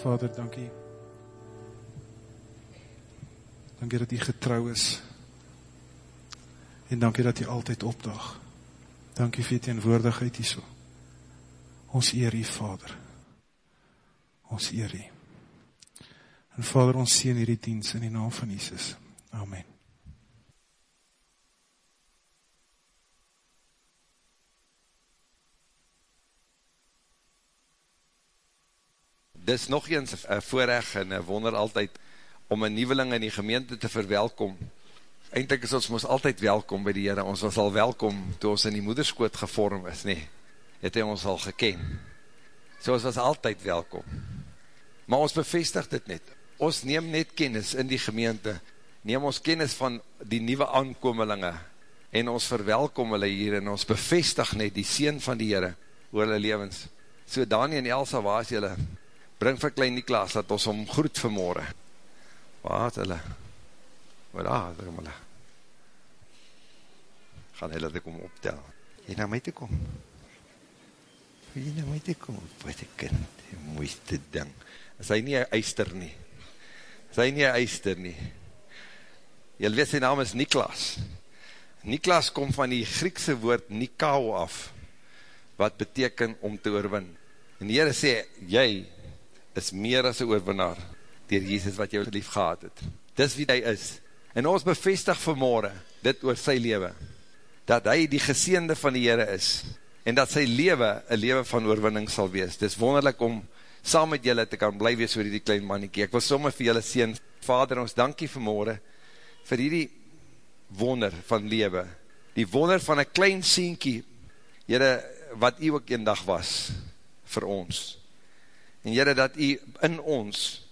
Vader, dankie. Dankie dat u getrouw is. En dankie dat u altyd opdag. Dankie vir die teenwoordigheid hier so. Ons eer u, Vader. Ons eer u. En Vader, ons sien hierdie diens in die naam van Jesus. Amen. Dis nog eens een voorrecht en een wonder altyd om een nieuweling in die gemeente te verwelkom. Eindelijk is ons ons altyd welkom by die Heere, ons was al welkom toe ons in die moederskoot gevorm is, nee, het hy ons al geken. So ons was altyd welkom. Maar ons bevestig dit net, ons neem net kennis in die gemeente, neem ons kennis van die nieuwe aankomelinge, en ons verwelkom hulle hier, en ons bevestig net die sien van die Heere, oor hulle levens. So Dani en Elsa, waar is julle? Bring vir klein Niklaas, dat ons om groet vanmorgen. Waar is hulle? Maar daar, daar kom hulle. Gaan hulle dit kom optel. Jy na my te kom. Jy na my te kom. Wat een kind, die mooiste ding. Is hy nie een eister nie. Is hy nie een eister nie. Jy weet sy naam is Niklas. Niklas kom van die Griekse woord Nikao af, wat beteken om te oorwin. En die Heere sê, jy is meer as een oorwinnaar, dier Jesus wat jou lief gehad het. Dis wie hy is. En ons bevestig vanmorgen, dit oor sy leven, dat hy die geseende van die Heere is, en dat sy leven, een leven van oorwinning sal wees. Dis wonderlik om saam met julle te kan bly wees oor die klein mannetjie. Ek wil somme vir julle sien, Vader, ons dankie vanmorgen, vir die wonder van lewe, die wonder van een klein sienkie, Heere, wat u ook een dag was, vir ons. En Heere, dat u in ons,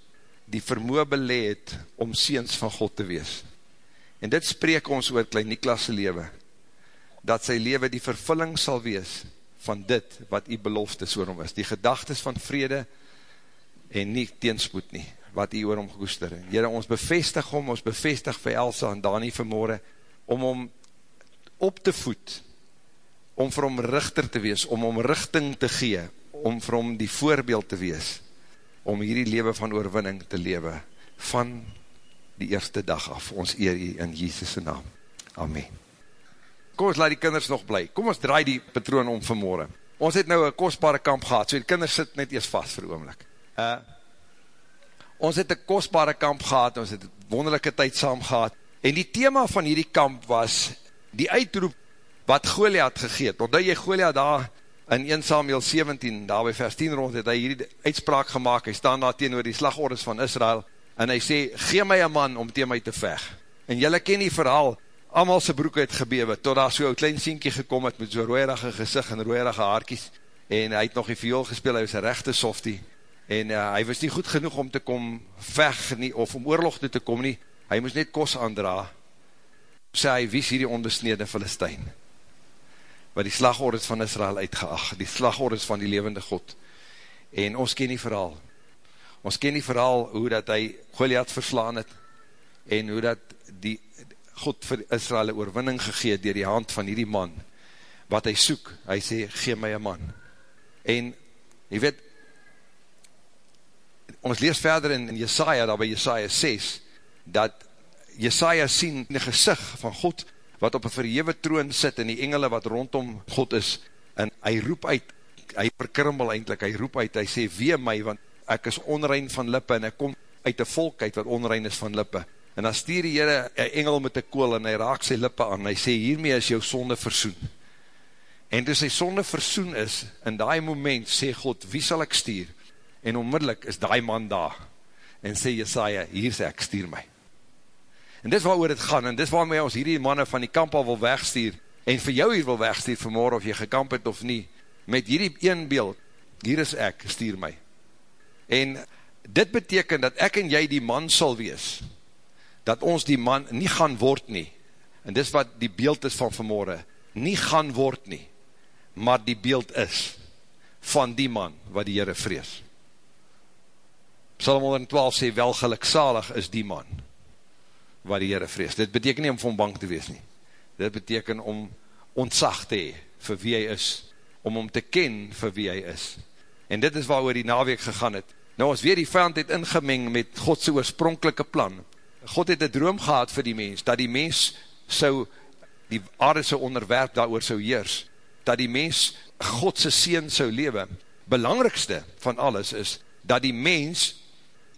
die vermoe beleid om seens van God te wees. En dit spreek ons oor klein Niklas' lewe, dat sy lewe die vervulling sal wees van dit wat die belofte oor hom is. Die gedagtes van vrede en nie teenspoed nie, wat die oor hom gekoester. Heren, ons bevestig hom, ons bevestig vir Elsa en Dani vanmorgen, om hom op te voed, om vir hom richter te wees, om hom richting te gee, om vir hom die voorbeeld te wees, om hierdie lewe van oorwinning te lewe, van die eerste dag af. Ons eer jy in Jesus' naam. Amen. Kom ons laat die kinders nog bly. Kom ons draai die patroon om vanmorgen. Ons het nou een kostbare kamp gehad, so die kinders sit net eers vast vir oomlik. Uh, ons het een kostbare kamp gehad, ons het wonderlijke tyd saam gehad, en die thema van hierdie kamp was, die uitroep wat Goliath gegeet, want jy Goliath daar in 1 Samuel 17, daar by vers 10 rond, het hy hierdie uitspraak gemaakt, hy staan daar teen oor die slagordes van Israel, en hy sê, gee my een man om teen my te veg. En jylle ken die verhaal, allemaal sy broek het gebewe, tot daar so een klein sienkie gekom het, met so rooierige gezicht en rooierige haarkies, en hy het nog die viool gespeel, hy was een rechte softie, en uh, hy was nie goed genoeg om te kom veg, nie, of om oorlog te kom nie, hy moes net kos aandra, sê hy, wie is hierdie onbesnede Filistijn? Wat die slagordes van Israel uitgeag, die slagordes van die levende God. En ons ken die verhaal. Ons ken die verhaal hoe dat hy Goliath verslaan het, en hoe dat die God vir Israel oorwinning gegeet dier die hand van hierdie man, wat hy soek, hy sê, gee my een man. En, jy weet, ons lees verder in, in Jesaja, daar by Jesaja 6, dat Jesaja sien in die gezicht van God, wat op een verhewe troon sit, en die engele wat rondom God is, en hy roep uit, hy verkrimmel eindelijk, hy roep uit, hy sê, wee my, want ek is onrein van lippe, en ek kom uit die volk uit, wat onrein is van lippe, en dan stier die Heere, een engel met die kool, en hy raak sy lippe aan, hy sê, hiermee is jou sonde versoen, en toe sy sonde versoen is, in die moment, sê God, wie sal ek stier, en onmiddellik is die man daar, en sê Jesaja, hier sê ek, stuur my, En dis waar oor het gaan, en dis waarmee ons hierdie manne van die kamp al wil wegstuur, en vir jou hier wil wegstuur vanmorgen, of jy gekamp het of nie, met hierdie een beeld, hier is ek, stuur my. En dit beteken dat ek en jy die man sal wees, dat ons die man nie gaan word nie, en dis wat die beeld is van vanmorgen, nie gaan word nie, maar die beeld is, van die man, wat die Heere vrees. Psalm 112 sê, wel gelukzalig is die man, wat die Heere vrees. Dit beteken nie om van bang te wees nie. Dit beteken om ontzag te hee vir wie hy is, om om te ken vir wie hy is. En dit is waar oor die naweek gegaan het, Nou as weer die vijand het ingemeng met Godse oorspronkelike plan, God het een droom gehad vir die mens, dat die mens sou, die aarde sou onderwerp daar sou heers, dat die mens Godse seen sou lewe. Belangrikste van alles is, dat die mens,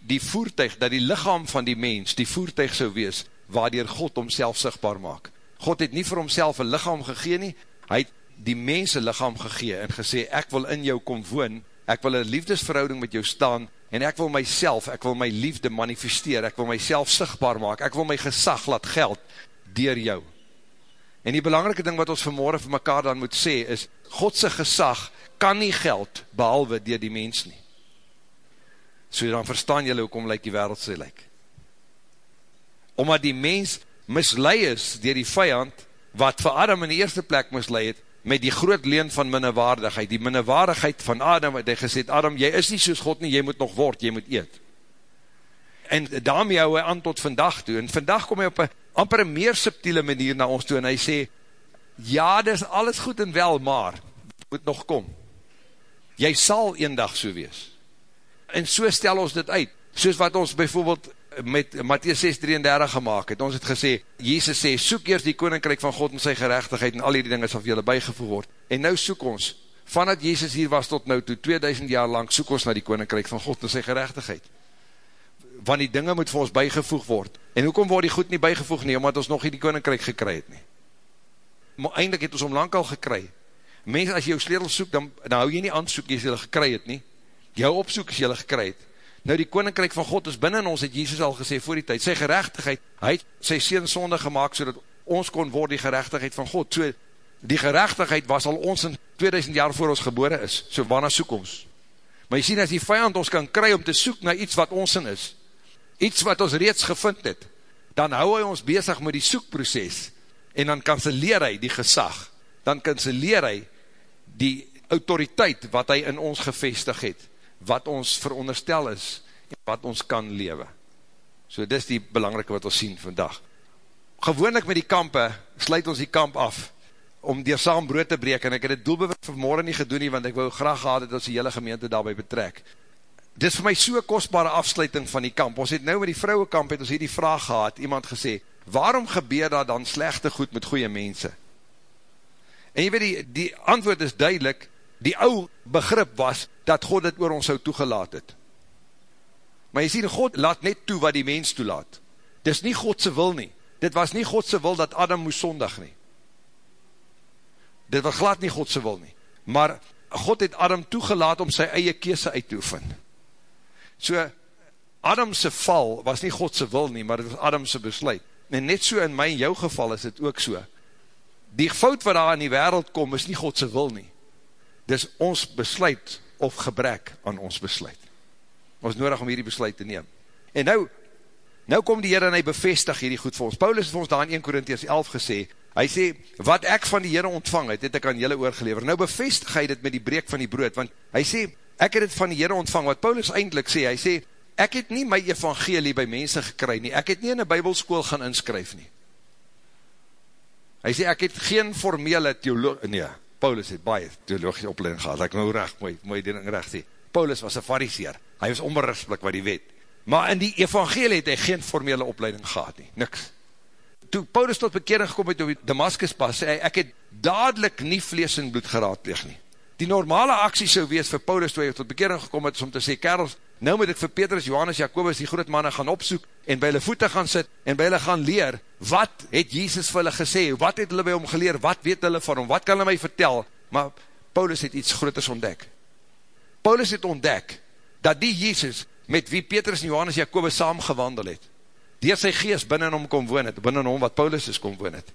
die voertuig, dat die lichaam van die mens, die voertuig sou wees, waardoor God homself sigtbaar maak. God het nie vir homself een lichaam gegee nie, hy het die mens een lichaam gegee en gesê, ek wil in jou kom woon, ek wil een liefdesverhouding met jou staan, en ek wil myself, ek wil my liefde manifesteer, ek wil myself sigtbaar maak, ek wil my gesag laat geld, dier jou. En die belangrike ding wat ons vanmorgen vir mekaar dan moet sê, is, Godse gesag kan nie geld, behalwe dier die mens nie. So dan verstaan jylle, hoekom lyk die wereld sê lyk. Omdat die mens mislui is, dier die vijand, wat vir Adam in die eerste plek mislui het, met die groot leen van minnewaardigheid, die minnewaardigheid van Adam, het hy gesê, Adam, jy is nie soos God nie, jy moet nog word, jy moet eet. En daarmee hou hy aan tot vandag toe, en vandag kom hy op een amper een meer subtiele manier na ons toe, en hy sê, ja, dit is alles goed en wel, maar, moet nog kom. Jy sal een dag so wees. En so stel ons dit uit, soos wat ons bijvoorbeeld met Matthäus 6:33 gemaakt het, ons het gesê, Jezus sê, soek eerst die koninkryk van God en sy gerechtigheid en al die dinge sal vir julle bijgevoeg word. En nou soek ons, vanat Jezus hier was tot nou toe, 2000 jaar lang, soek ons na die koninkryk van God en sy gerechtigheid. Want die dinge moet vir ons bijgevoeg word. En hoekom word die goed nie bijgevoeg nie, omdat ons nog nie die koninkryk gekry het nie. Maar eindelijk het ons om lang al gekry. Mens, as jy jou sleutel soek, dan, dan hou jy nie aan soek, jy jy gekry het nie. Jou opsoek is jy gekry het. Nou die koninkryk van God is binnen ons, het Jesus al gesê voor die tyd, sy gerechtigheid, hy het sy seen sonde gemaakt, so ons kon word die gerechtigheid van God, so die gerechtigheid was al ons in 2000 jaar voor ons gebore is, so waarna soek ons? Maar jy sien, as die vijand ons kan kry om te soek na iets wat ons in is, iets wat ons reeds gevind het, dan hou hy ons bezig met die soekproces, en dan kanseleer hy die gesag, dan kanseleer hy die autoriteit wat hy in ons gevestig het, wat ons veronderstel is, en wat ons kan lewe. So dis die belangrike wat ons sien vandag. Gewoonlik met die kampe, sluit ons die kamp af, om die saam brood te breek, en ek het het doelbewust vanmorgen nie gedoen nie, want ek wou graag gehad het ons die hele gemeente daarby betrek. Dit is vir my so'n kostbare afsluiting van die kamp. Ons het nou met die vrouwenkamp, het ons hier die vraag gehad, iemand gesê, waarom gebeur daar dan slechte goed met goeie mense? En jy weet, die, die antwoord is duidelik, die ou begrip was, dat God dit oor ons so toegelaat het. Maar jy sien, God laat net toe wat die mens toelaat. Dit is nie Godse wil nie. Dit was nie Godse wil dat Adam moes sondig nie. Dit was glad nie Godse wil nie. Maar God het Adam toegelaat om sy eie kese uit te oefen. So, Adamse val was nie Godse wil nie, maar dit was Adamse besluit. En net so in my en jou geval is dit ook so. Die fout wat daar in die wereld kom, is nie Godse wil nie. Dis ons besluit of gebrek aan ons besluit. Ons nodig om hierdie besluit te neem. En nou, nou kom die Heer en hy bevestig hierdie goed vir ons. Paulus het vir ons daar in 1 Korinties 11 gesê, hy sê, wat ek van die Heer ontvang het, het ek aan julle oorgelever. Nou bevestig hy dit met die breek van die brood, want hy sê, ek het het van die Heer ontvang, wat Paulus eindelijk sê, hy sê, ek het nie my evangelie by mense gekry nie, ek het nie in een bybelskool gaan inskryf nie. Hy sê, ek het geen formele theoloog, nee, Paulus het baie theologische opleiding gehad, ek nou recht, mooi, mooi ding recht sê. Paulus was een fariseer, hy was onberisplik wat die wet. Maar in die evangelie het hy geen formele opleiding gehad nie, niks. Toe Paulus tot bekering gekom het op die Damascus pas, sê hy, ek het dadelijk nie vlees en bloed geraadpleeg nie. Die normale aksie sou wees vir Paulus, toe hy tot bekering gekom het, om te sê, kerels, nou moet ek vir Petrus, Johannes, Jacobus, die groot manne gaan opsoek, en by hulle voete gaan sit, en by hulle gaan leer, wat het Jesus vir hulle gesê, wat het hulle by hom geleer, wat weet hulle van hom, wat kan hulle my vertel, maar Paulus het iets groters ontdek. Paulus het ontdek, dat die Jesus, met wie Petrus en Johannes Jacobus saam gewandel het, die sy geest binnen hom kom woon het, binnen hom wat Paulus is kom woon het.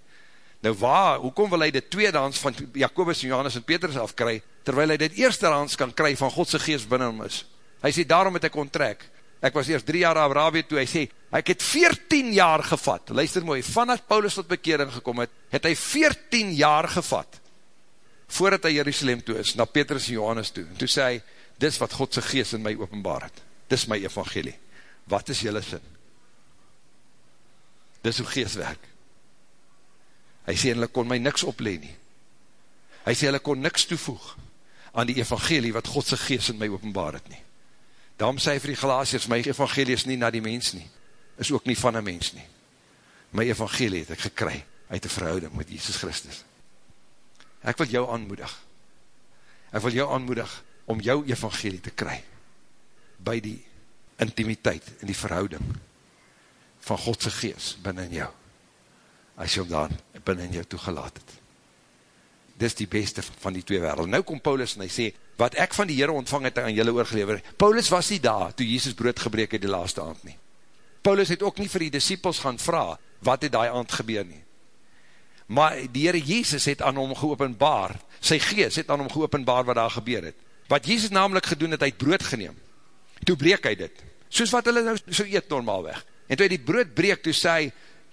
Nou waar, hoekom wil hy dit tweedans van Jacobus en Johannes en Petrus afkry, terwyl hy dit eerste dans kan kry van Godse geest binnen hom is? Hy sê, daarom het ek onttrek. Ek was eerst drie jaar Arabië toe, hy sê, ek het veertien jaar gevat, luister mooi, vanaf Paulus tot bekering gekom het, het hy veertien jaar gevat, voordat hy Jerusalem toe is, na Petrus en Johannes toe, en toe sê hy, dis wat Godse geest in my openbaar het, dis my evangelie, wat is jylle sin? Dis hoe geest werk. Hy sê, hulle kon my niks opleen nie. Hy sê, hulle kon niks toevoeg aan die evangelie wat Godse geest in my openbaar het nie Daarom sê hy vir die Galatiërs, my evangelie is nie na die mens nie, is ook nie van een mens nie. My evangelie het ek gekry uit die verhouding met Jesus Christus. Ek wil jou aanmoedig. Ek wil jou aanmoedig om jou evangelie te kry by die intimiteit en die verhouding van Godse gees binnen jou as jy hom daar binnen jou toegelaat het. Dis die beste van die twee wereld. Nou kom Paulus en hy sê, wat ek van die Heere ontvang het aan julle oorgelever, Paulus was nie daar, toe Jesus brood gebreek het die laaste aand nie. Paulus het ook nie vir die disciples gaan vraag, wat het die aand gebeur nie. Maar die Heere Jezus het aan hom geopenbaar, sy gees het aan hom geopenbaar wat daar gebeur het. Wat Jezus namelijk gedoen het, hy het brood geneem. Toe breek hy dit. Soos wat hulle nou so eet normaal weg. En toe hy die brood breek, toe sê hy,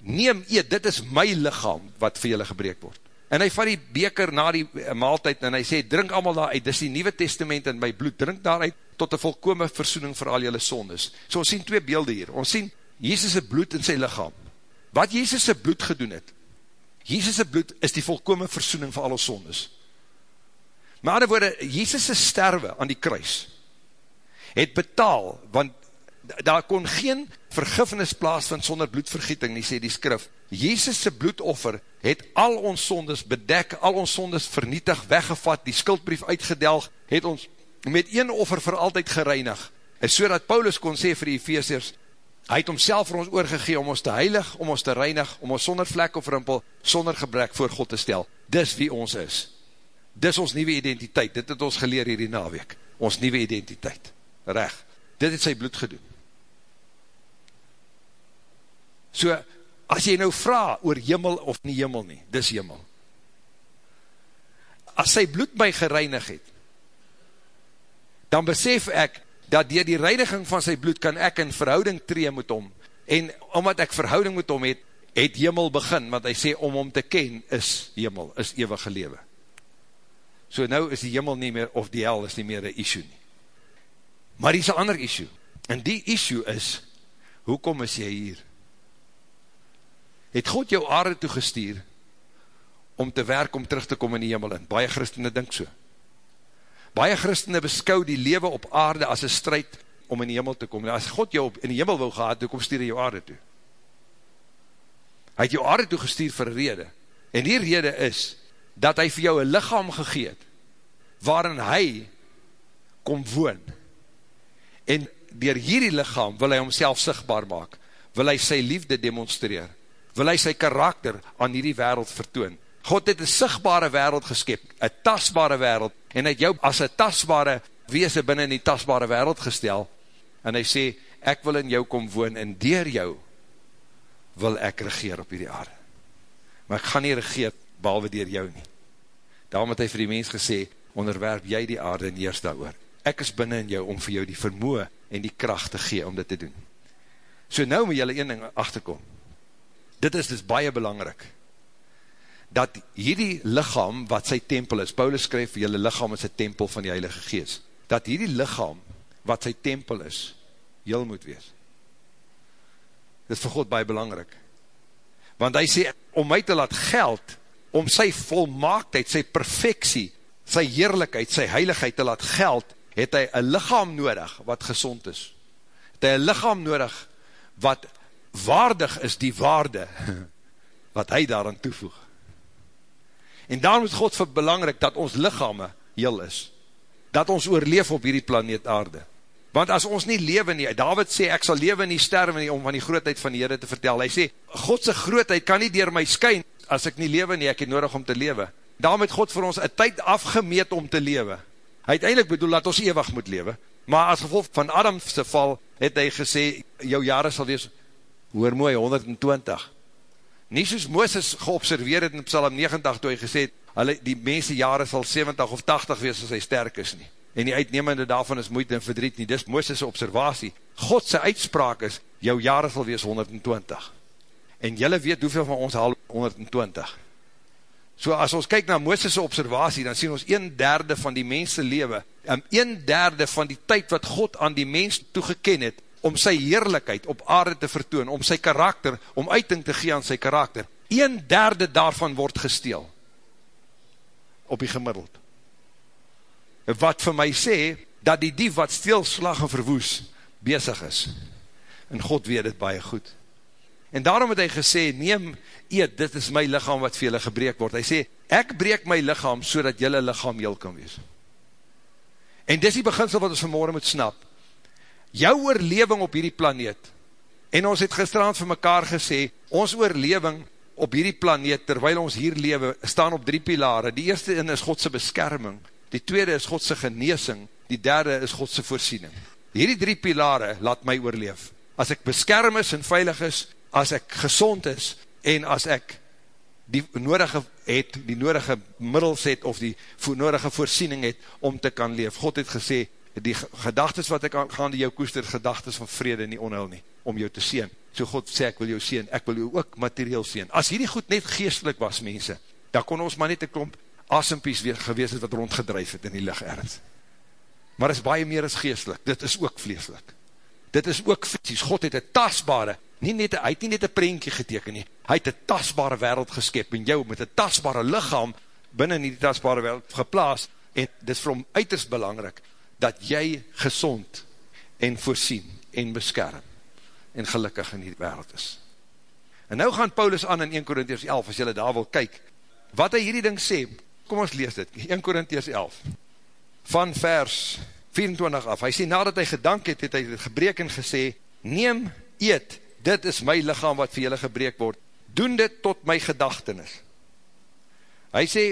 neem eet, dit is my lichaam wat vir julle gebreek word. En hy vat die beker na die maaltijd en hy sê, drink allemaal daaruit, dit is die nieuwe testament in my bloed, drink daaruit tot een volkome versoening vir al julle sondes. So ons sien twee beelde hier, ons sien Jezus' bloed in sy lichaam. Wat Jezus' bloed gedoen het, Jezus' bloed is die volkome versoening vir al ons sondes. Maar ander woorde, Jezus' sterwe aan die kruis, het betaal, want daar kon geen vergifnis plaas van sonder bloedvergieting, nie sê die skrif. Jezus' bloedoffer het al ons sondes bedek, al ons sondes vernietig, weggevat, die skuldbrief uitgedelg, het ons met een offer vir altyd gereinig. En so dat Paulus kon sê vir die Ephesiërs, hy het homself vir ons oorgegee om ons te heilig, om ons te reinig, om ons sonder vlek of rimpel, sonder gebrek voor God te stel. Dis wie ons is. Dis ons nieuwe identiteit. Dit het ons geleer hier die naweek. Ons nieuwe identiteit. Recht. Dit het sy bloed gedoen. So, as jy nou vraag oor jimmel of nie jimmel nie, dis jimmel. As sy bloed my gereinig het, dan besef ek, dat dier die reiniging van sy bloed, kan ek in verhouding tree met hom, en omdat ek verhouding met hom het, het jimmel begin, want hy sê, om hom te ken, is jimmel, is eeuwige lewe. So nou is die jimmel nie meer, of die hel is nie meer een issue nie. Maar die is een ander issue, en die issue is, hoekom is jy hier? Het God jou aarde toegestuur om te werk om terug te kom in die hemel in. Baie christene dink so. Baie christene beskou die lewe op aarde as een strijd om in die hemel te kom. As God jou in die hemel wil gehad, toe kom stuur hy jou aarde toe. Hy het jou aarde toegestuur vir rede. En die rede is, dat hy vir jou een lichaam gegeet, waarin hy kom woon. En dier hierdie lichaam wil hy homself sigtbaar maak, wil hy sy liefde demonstreer, wil hy sy karakter aan hierdie wereld vertoon. God het een sigbare wereld geskep, een tasbare wereld, en het jou as een tasbare wees binnen die tasbare wereld gestel, en hy sê, ek wil in jou kom woon, en dier jou wil ek regeer op hierdie aarde. Maar ek gaan nie regeer, behalwe dier jou nie. Daarom het hy vir die mens gesê, onderwerp jy die aarde en eerst daar oor. Ek is binnen in jou om vir jou die vermoe en die kracht te gee om dit te doen. So nou moet jylle een ding achterkom dit is dus baie belangrik, dat hierdie lichaam, wat sy tempel is, Paulus skryf, jylle lichaam is sy tempel van die Heilige Gees, dat hierdie lichaam, wat sy tempel is, jyl moet wees. Dit is vir God baie belangrik. Want hy sê, om my te laat geld, om sy volmaaktheid, sy perfectie, sy heerlijkheid, sy heiligheid te laat geld, het hy een lichaam nodig, wat gezond is. Het hy een lichaam nodig, wat waardig is die waarde wat hy daaraan toevoeg. En daarom is God vir belangrijk dat ons lichame heel is. Dat ons oorleef op hierdie planeet aarde. Want as ons nie leven nie, David sê, ek sal leven nie sterwe nie, om van die grootheid van die Heere te vertel. Hy sê, Godse grootheid kan nie dier my skyn, as ek nie leven nie, ek het nodig om te leven. Daarom het God vir ons een tyd afgemeet om te leven. Hy het eindelijk bedoel, dat ons ewig moet leven. Maar as gevolg van Adamse val, het hy gesê, jou jare sal wees hoor mooi, 120. Nie soos Mooses geobserveer het in Psalm 90, toe hy gesê het, hulle, die mense jare sal 70 of 80 wees as hy sterk is nie. En die uitnemende daarvan is moeite en verdriet nie. Dis Mooses' observatie. Godse uitspraak is, jou jare sal wees 120. En jylle weet hoeveel van ons haal 120. So as ons kyk na Mooses' observatie, dan sien ons een derde van die mense lewe, en een derde van die tyd wat God aan die mens toegeken het, om sy heerlijkheid op aarde te vertoon, om sy karakter, om uiting te gee aan sy karakter. Een derde daarvan word gesteel. Op die gemiddeld. Wat vir my sê, dat die dief wat stilslag en verwoes, bezig is. En God weet het baie goed. En daarom het hy gesê, neem, eet, dit is my lichaam wat vir julle gebreek word. Hy sê, ek breek my lichaam, so dat julle lichaam heel kan wees. En dis die beginsel wat ons vanmorgen moet snap. Jou oorleving op hierdie planeet, en ons het gisteravond vir mekaar gesê, ons oorleving op hierdie planeet, terwijl ons hier lewe, staan op drie pilare. Die eerste in is Godse beskerming, die tweede is Godse geneesing, die derde is Godse voorsiening. Hierdie drie pilare laat my oorleef. As ek beskerm is en veilig is, as ek gezond is, en as ek die nodige het, die nodige middels het, of die nodige voorsiening het, om te kan leef. God het gesê, die gedagtes wat ek gaan die jou koester, gedagtes van vrede nie onheil nie, om jou te sien. So God sê, ek wil jou sien, ek wil jou ook materieel sien. As hierdie goed net geestelik was, mense, dan kon ons maar net een klomp asempies gewees het, wat rondgedruif het in die licht ergens. Maar is baie meer as geestelik, dit is ook vleeslik. Dit is ook fysisk, God het een tasbare, nie net, hy het nie net een prentje geteken nie, hy het een tasbare wereld geskep, en jou met een tasbare lichaam, binnen die tasbare wereld geplaas, en dit is vir hom uiterst belangrijk, dat jy gezond en voorsien en beskerm en gelukkig in die wereld is. En nou gaan Paulus aan in 1 Korintiërs 11, as jylle daar wil kyk, wat hy hierdie ding sê, kom ons lees dit, 1 Korintiërs 11, van vers 24 af, hy sê, nadat hy gedank het, het hy gebreek en gesê, neem, eet, dit is my lichaam wat vir jylle gebreek word, doen dit tot my gedachtenis. Hy sê,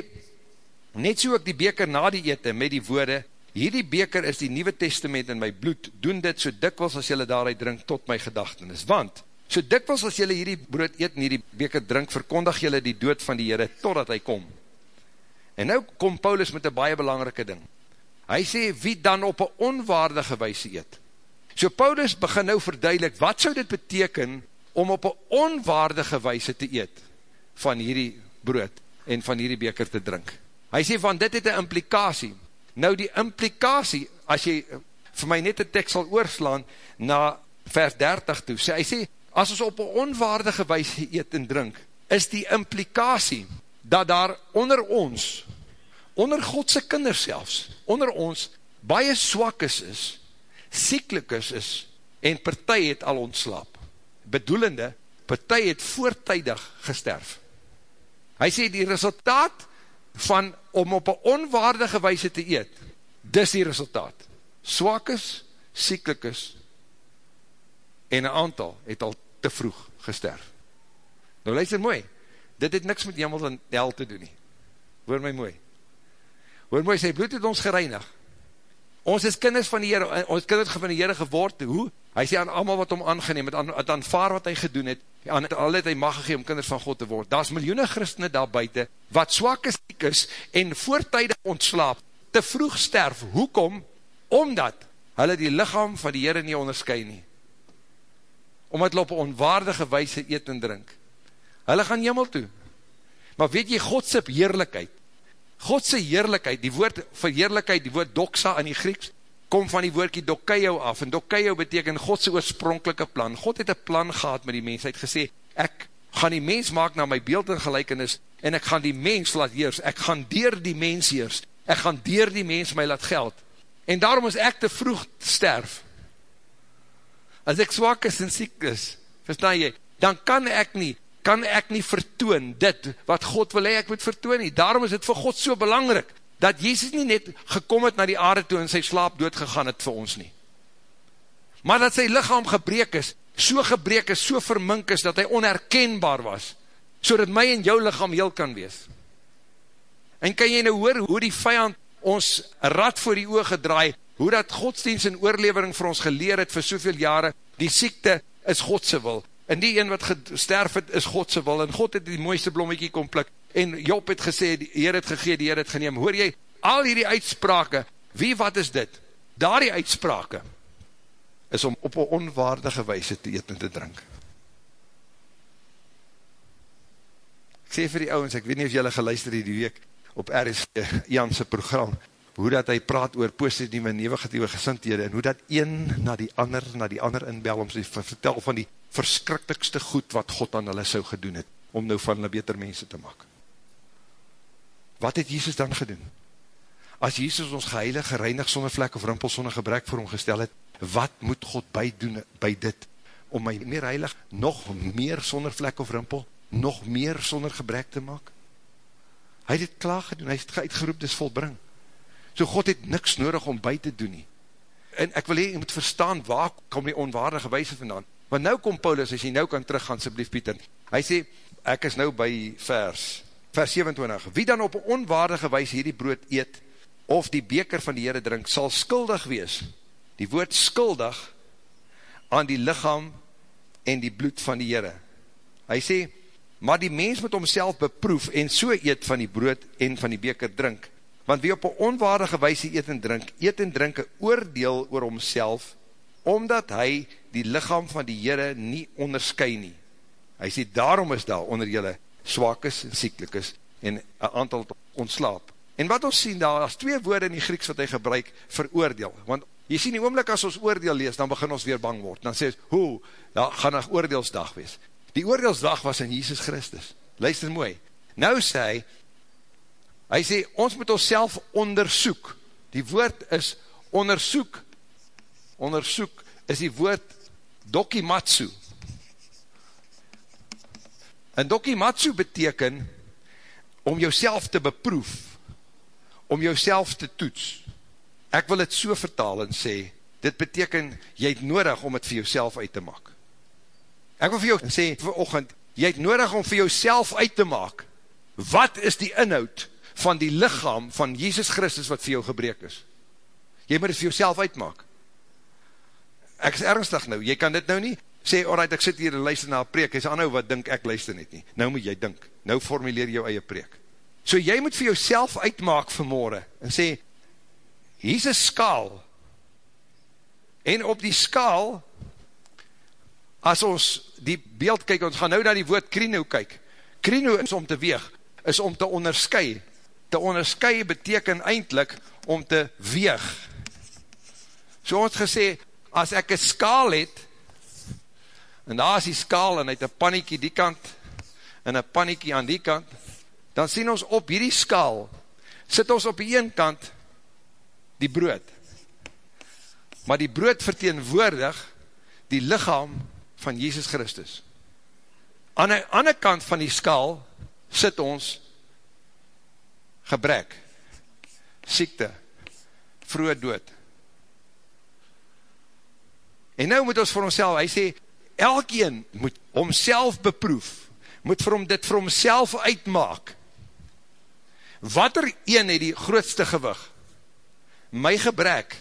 net so ook die beker na die ete, met die woorde, hierdie beker is die nieuwe testament in my bloed, doen dit so dikwels as jylle daaruit drink tot my gedachtenis, want so dikwels as jylle hierdie brood eet en hierdie beker drink, verkondig jylle die dood van die Heere totdat hy kom. En nou kom Paulus met een baie belangrike ding. Hy sê, wie dan op een onwaardige wijse eet? So Paulus begin nou verduidelik, wat zou dit beteken om op een onwaardige wijse te eet van hierdie brood en van hierdie beker te drink? Hy sê, van dit het een implikatie, Nou die implikatie, as jy eh, vir my net die tekst sal oorslaan, na vers 30 toe, sê hy sê, as ons op een onwaardige wijze eet en drink, is die implikatie, dat daar onder ons, onder Godse kinders selfs, onder ons, baie swakes is, sieklikes is, en partij het al ontslaap. Bedoelende, partij het voortijdig gesterf. Hy sê, die resultaat van om op een onwaardige wijze te eet, dis die resultaat. Swak is, sieklik is, en een aantal het al te vroeg gesterf. Nou luister mooi, dit het niks met jemel en hel te doen nie. Hoor my mooi. Hoor mooi, sy bloed het ons gereinig. Ons is kinders van die Heere, ons kinders van die Heere geword, hoe? Hy sê aan allemaal wat om aangeneem, het, aan, het aanvaar wat hy gedoen het, aan het al het hy mag gegeen om kinders van God te word. Daar is miljoene christene daar buiten, wat swak is, is en voortijdig ontslaap, te vroeg sterf. Hoekom? Omdat hulle die lichaam van die Heere nie onderskui nie. Omdat hulle op onwaardige wijse eet en drink. Hulle gaan jemel toe. Maar weet jy, Godse heerlijkheid, Godse heerlijkheid, die woord vir heerlijkheid, die woord doxa in die Grieks, kom van die woordkie dokeio af, en dokeio beteken Godse oorspronkelike plan. God het een plan gehad met die mens, hy het gesê, ek gaan die mens maak na my beeld en gelijkenis, en ek gaan die mens laat heers, ek gaan dier die mens heers, ek gaan dier die mens my laat geld, en daarom is ek te vroeg sterf. As ek zwak is en siek is, verstaan jy, dan kan ek nie, kan ek nie vertoon dit, wat God wil hee, ek moet vertoon nie, daarom is dit vir God so belangrijk, dat Jezus nie net gekom het na die aarde toe en sy slaap doodgegaan het vir ons nie. Maar dat sy lichaam gebreek is, so gebreek is, so vermink is, dat hy onherkenbaar was, so dat my en jou lichaam heel kan wees. En kan jy nou hoor hoe die vijand ons rad voor die oog gedraai, hoe dat godsdienst en oorlevering vir ons geleer het vir soveel jare, die siekte is Godse wil, en die een wat gesterf het is Godse wil, en God het die mooiste blommiekie kom plik, en Job het gesê, die Heer het gegee, die Heer het geneem, hoor jy, al hierdie uitsprake, wie wat is dit? Daar die uitsprake, is om op een onwaardige wijse te eet en te drink. Ek sê vir die ouwens, ek weet nie of jylle geluister die week, op RSV, Janse program, hoe dat hy praat oor positieve en negatieve gesinthede, en hoe dat een na die ander, na die ander inbel, om sy vertel van die verskrikkelijkste goed, wat God aan hulle sou gedoen het, om nou van hulle beter mense te maak. Wat het Jesus dan gedoen? as Jesus ons geheilig, gereinig, sonder vlek of rimpel, sonder gebrek vir hom gestel het, wat moet God bydoen by dit, om my meer heilig, nog meer sonder vlek of rimpel, nog meer sonder gebrek te maak? Hy het dit klaar gedoen, hy het uitgeroep, dis volbring. So God het niks nodig om by te doen nie. En ek wil hier, jy moet verstaan, waar kom die onwaardige wijse vandaan? Want nou kom Paulus, as jy nou kan teruggaan, sublief Pieter, hy sê, ek is nou by vers, vers 27, wie dan op onwaardige wijse hierdie brood eet, of die beker van die Heere drink, sal skuldig wees, die woord skuldig, aan die lichaam en die bloed van die Heere. Hy sê, maar die mens moet homself beproef, en so eet van die brood en van die beker drink, want wie op een onwaardige wijse eet en drink, eet en drink een oordeel oor homself, omdat hy die lichaam van die Heere nie onderskui nie. Hy sê, daarom is daar onder julle swakes en sieklikes en een aantal ontslaap. En wat ons sien daar, as twee woorde in die Grieks wat hy gebruik, veroordeel. Want jy sien die oomlik as ons oordeel lees, dan begin ons weer bang word. Dan sê ons, hoe, daar gaan een oordeelsdag wees. Die oordeelsdag was in Jesus Christus. Luister mooi. Nou sê hy, hy sê, ons moet ons self onderzoek. Die woord is onderzoek. Onderzoek is die woord dokimatsu. En dokimatsu beteken om jouself te beproef, om jouself te toets. Ek wil het so vertaal en sê, dit beteken, jy het nodig om het vir jouself uit te maak. Ek wil vir jou sê, vir ochend, jy het nodig om vir jouself uit te maak, wat is die inhoud van die lichaam van Jesus Christus wat vir jou gebreek is? Jy moet het vir jouself uitmaak. Ek is ernstig nou, jy kan dit nou nie sê, alright, ek sit hier en luister na een preek, sê, anhou, wat dink, ek luister net nie. Nou moet jy dink, nou formuleer jou eie preek. So jy moet vir jouself uitmaak vanmorgen, en sê, hier is skaal, en op die skaal, as ons die beeld kyk, ons gaan nou na die woord krino kyk, krino is om te weeg, is om te onderskui, te onderskui beteken eindelijk, om te weeg. So ons gesê, as ek een skaal het, en daar is die skaal, en hy het een panniekie die kant, en een panniekie aan die kant, dan sien ons op hierdie skaal, sit ons op die een kant, die brood. Maar die brood verteenwoordig, die lichaam van Jesus Christus. Aan die ander kant van die skaal, sit ons, gebrek, siekte, vroege dood. En nou moet ons vir onszelf, hy sê, elkeen moet homself beproef, moet vir hom dit vir homself uitmaak. Wat er een het die grootste gewig? My gebrek,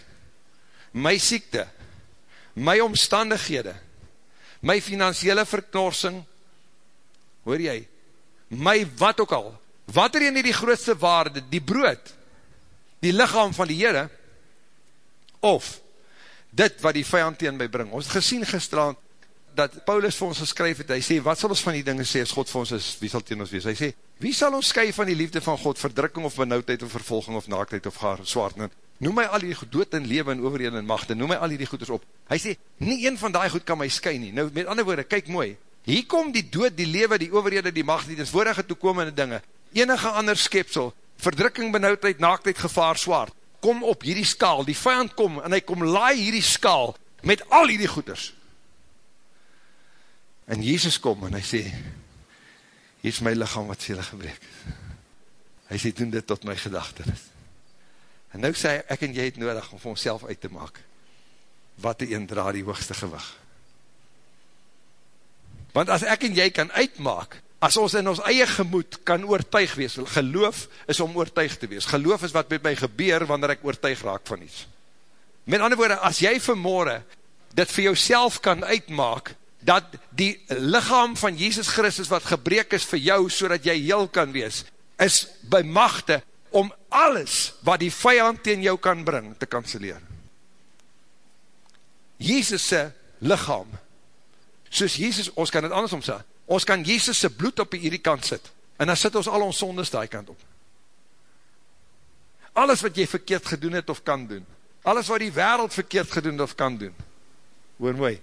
my siekte, my omstandighede, my financiële verknorsing, hoor jy, my wat ook al, wat er het die grootste waarde, die brood, die lichaam van die Heere, of dit wat die vijand tegen my bring. Ons het gesien gisteraan, dat Paulus vir ons geskryf het, hy sê, wat sal ons van die dinge sê, as God vir ons is, wie sal tegen ons wees? Hy sê, wie sal ons skui van die liefde van God, verdrukking of benauwdheid of vervolging of naaktheid of gaar, zwaard, noem my al die dood en leven en overheden en macht, en noem my al die goeders op. Hy sê, nie een van die goed kan my skui nie. Nou, met ander woorde, kyk mooi, hier kom die dood, die leven, die overheden, die macht, die dinswoordige toekomende dinge, enige ander skepsel, verdrukking, benauwdheid, naaktheid, gevaar, zwaard, kom op hierdie skaal, die vijand kom, en hy kom laai hierdie skaal, met al hierdie goeders, En Jezus kom en hy sê, hier is my lichaam wat sê gebreek. Hy sê, doen dit tot my gedachtenis. En nou sê hy, ek en jy het nodig om vir onszelf uit te maak, wat die een dra die hoogste gewig. Want as ek en jy kan uitmaak, as ons in ons eie gemoed kan oortuig wees, geloof is om oortuig te wees. Geloof is wat met my gebeur, wanneer ek oortuig raak van iets. Met ander woorde, as jy vanmorgen dit vir jouself kan uitmaak, dat die lichaam van Jesus Christus wat gebreek is vir jou, so jy heel kan wees, is by machte om alles wat die vijand teen jou kan bring, te kanseleer. Jezus' lichaam, soos Jesus, ons kan het andersom sê, ons kan Jezus' bloed op die kant sit, en dan sit ons al ons sondes die kant op. Alles wat jy verkeerd gedoen het of kan doen, alles wat die wereld verkeerd gedoen het of kan doen, hoor mooi,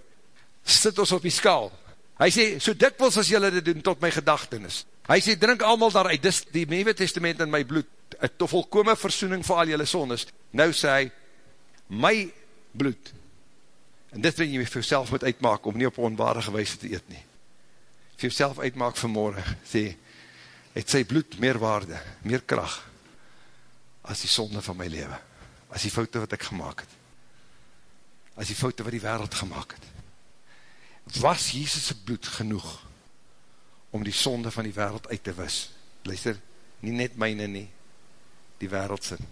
sit ons op die skaal. Hy sê, so dikwils as jylle dit doen tot my gedachtenis. Hy sê, drink allemaal daaruit, dis die Nieuwe Testament in my bloed. een volkome versoening vir al jylle sondes, nou sê hy, my bloed, en dit wat jy vir jouself moet uitmaak, om nie op onwaardige wijze te eet nie, vir jouself uitmaak vanmorgen, sê, het sy bloed meer waarde, meer kracht, as die sonde van my leven, as die foute wat ek gemaakt het, as die foute wat die wereld gemaakt het. Was Jesus' bloed genoeg, om die sonde van die wereld uit te wis? Luister, nie net myne nie, die wereldsin.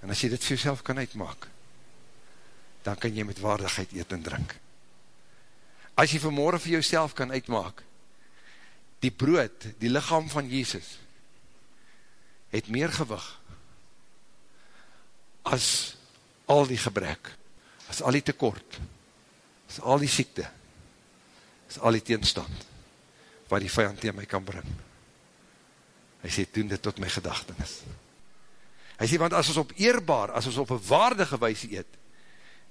En as jy dit vir jouself kan uitmaak, dan kan jy met waardigheid eet en drink. As jy vanmorgen vir jouself kan uitmaak, die brood, die lichaam van Jesus, het meer gewig, as al die gebrek, as al die tekort, as al die siekte, as al die teenstand, wat die vijand tegen my kan bring. Hy sê, doen dit tot my gedachtenis. Hy sê, want as ons op eerbaar, as ons op een waardige wijse eet,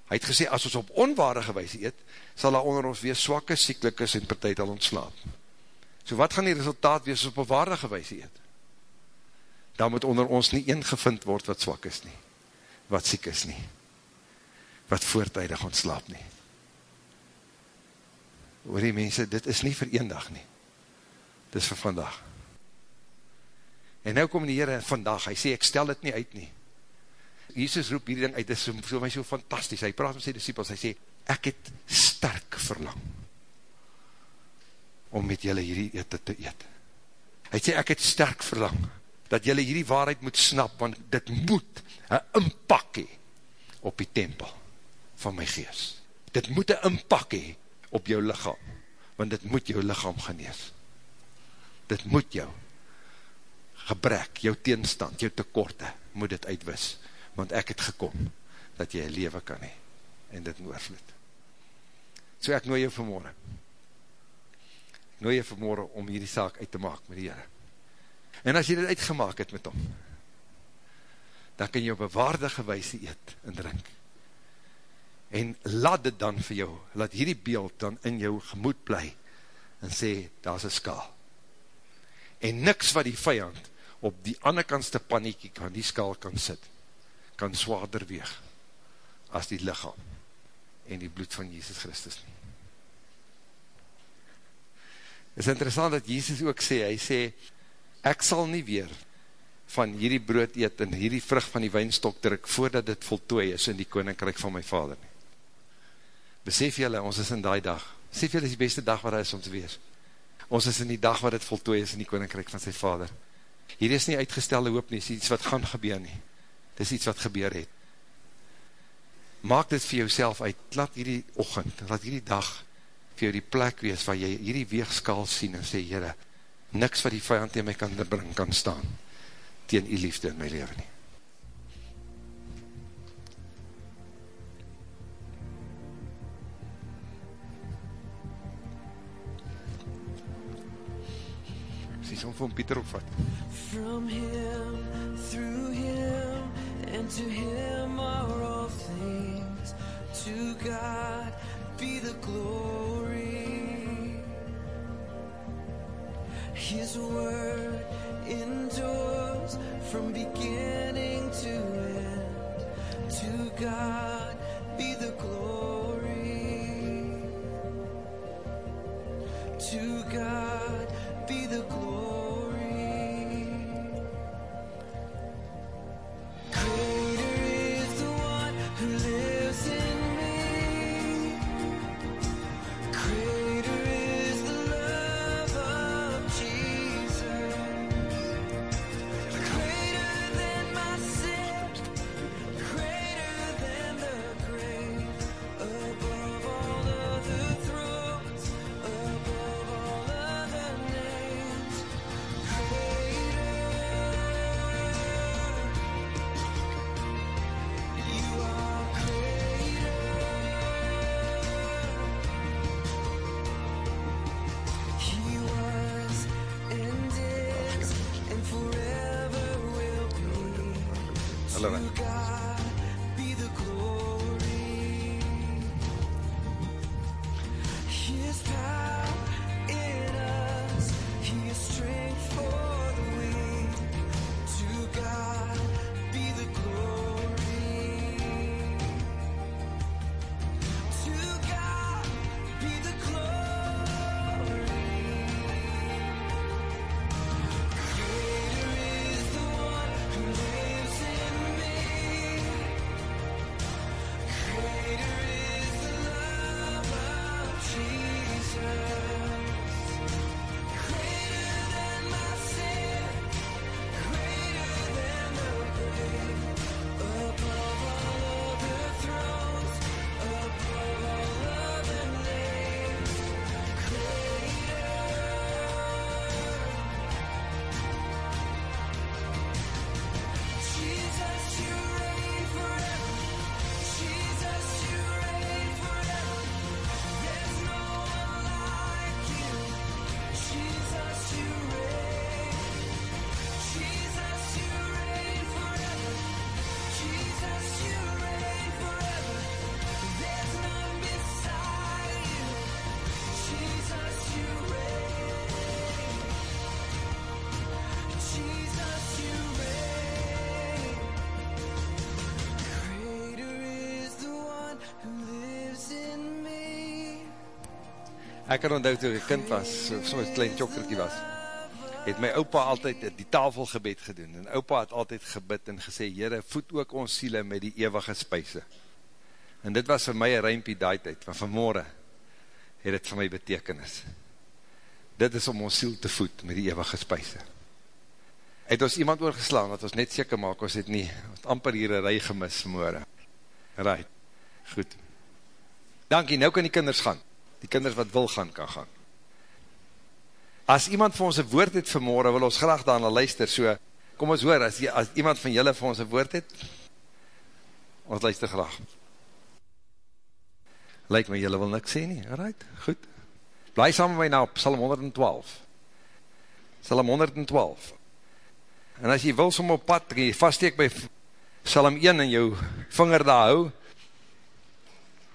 hy het gesê, as ons op onwaardige wijse eet, sal daar onder ons weer swakke, sieklikes en partijt al ontslaap. So wat gaan die resultaat wees op een waardige wijse eet? Dan moet onder ons nie een gevind word wat swak is nie wat siek is nie, wat voortijdig ontslaap nie. Hoor die mense, dit is nie vir een dag nie, dit is vir vandag. En nou kom die Heere vandag, hy sê, ek stel dit nie uit nie. Jesus roep hierdie ding uit, dit is so, so my so fantastisch, hy praat met sy disciples, hy sê, ek het sterk verlang, om met julle hierdie ete te eet. Hy sê, ek het sterk verlang, dat julle hierdie waarheid moet snap, want dit moet een inpak hee op die tempel van my gees. Dit moet een inpak hee op jou lichaam, want dit moet jou lichaam genees. Dit moet jou gebrek, jou teenstand, jou tekorte, moet dit uitwis, want ek het gekom, dat jy een leven kan hee, en dit moet oorvloed. So ek nooi jou vanmorgen, ek nooi jou vanmorgen om hierdie saak uit te maak met die Heere. En as jy dit uitgemaak het met hom, dan kan jy op een waardige wijse eet en drink. En laat dit dan vir jou, laat hierdie beeld dan in jou gemoed bly, en sê, daar is een skaal. En niks wat die vijand op die ander kantste paniekie kan die skaal kan sit, kan zwaarder weeg, as die lichaam en die bloed van Jesus Christus nie. Het is interessant dat Jesus ook sê, hy sê, ek sal nie weer van hierdie brood eet en hierdie vrug van die wijnstok druk voordat dit voltooi is in die koninkryk van my vader nie. Besef jylle, ons is in die dag. Besef jylle is die beste dag wat hy is om te wees. Ons is in die dag wat dit voltooi is in die koninkryk van sy vader. Hier is nie uitgestelde hoop nie, is iets wat gaan gebeur nie. Dit is iets wat gebeur het. Maak dit vir jouself uit, laat hierdie ochend, laat hierdie dag vir jou die plek wees waar jy hierdie weegskaal sien en sê, Heere, niks wat die vijand in my kan bring, kan staan, teen die liefde in my leven nie. Sê som vir Pieter opvat. From him, through him, and to him are all things, to God be the glory. His word endures from beginning to end. To God be the glory. To God be the glory. Living. Ek kan onthou toe ek kind was, so, so een klein chokkerkie was, het my opa altyd die tafelgebed gedoen, en opa het altyd gebid en gesê, Heere, voed ook ons siele met die eeuwige spuise. En dit was vir my een ruimpie die tijd, van vanmorgen het het vir my betekenis. Dit is om ons siel te voed met die eeuwige spuise. Het ons iemand oorgeslaan, wat ons net seker maak, ons het nie, ons het amper hier een rij gemis vanmorgen. Right, goed. Dankie, nou kan die kinders gaan die kinders wat wil gaan, kan gaan. As iemand vir ons een woord het vanmorgen, wil ons graag daarna luister, so, kom ons hoor, as, as iemand van julle vir ons een woord het, ons luister graag. Lyk my, julle wil niks sê nie, right, goed. Bly saam met my nou, Psalm 112. Psalm 112. En as jy wil som op pad, kan jy vaststeek by Psalm 1 en jou vinger daar hou,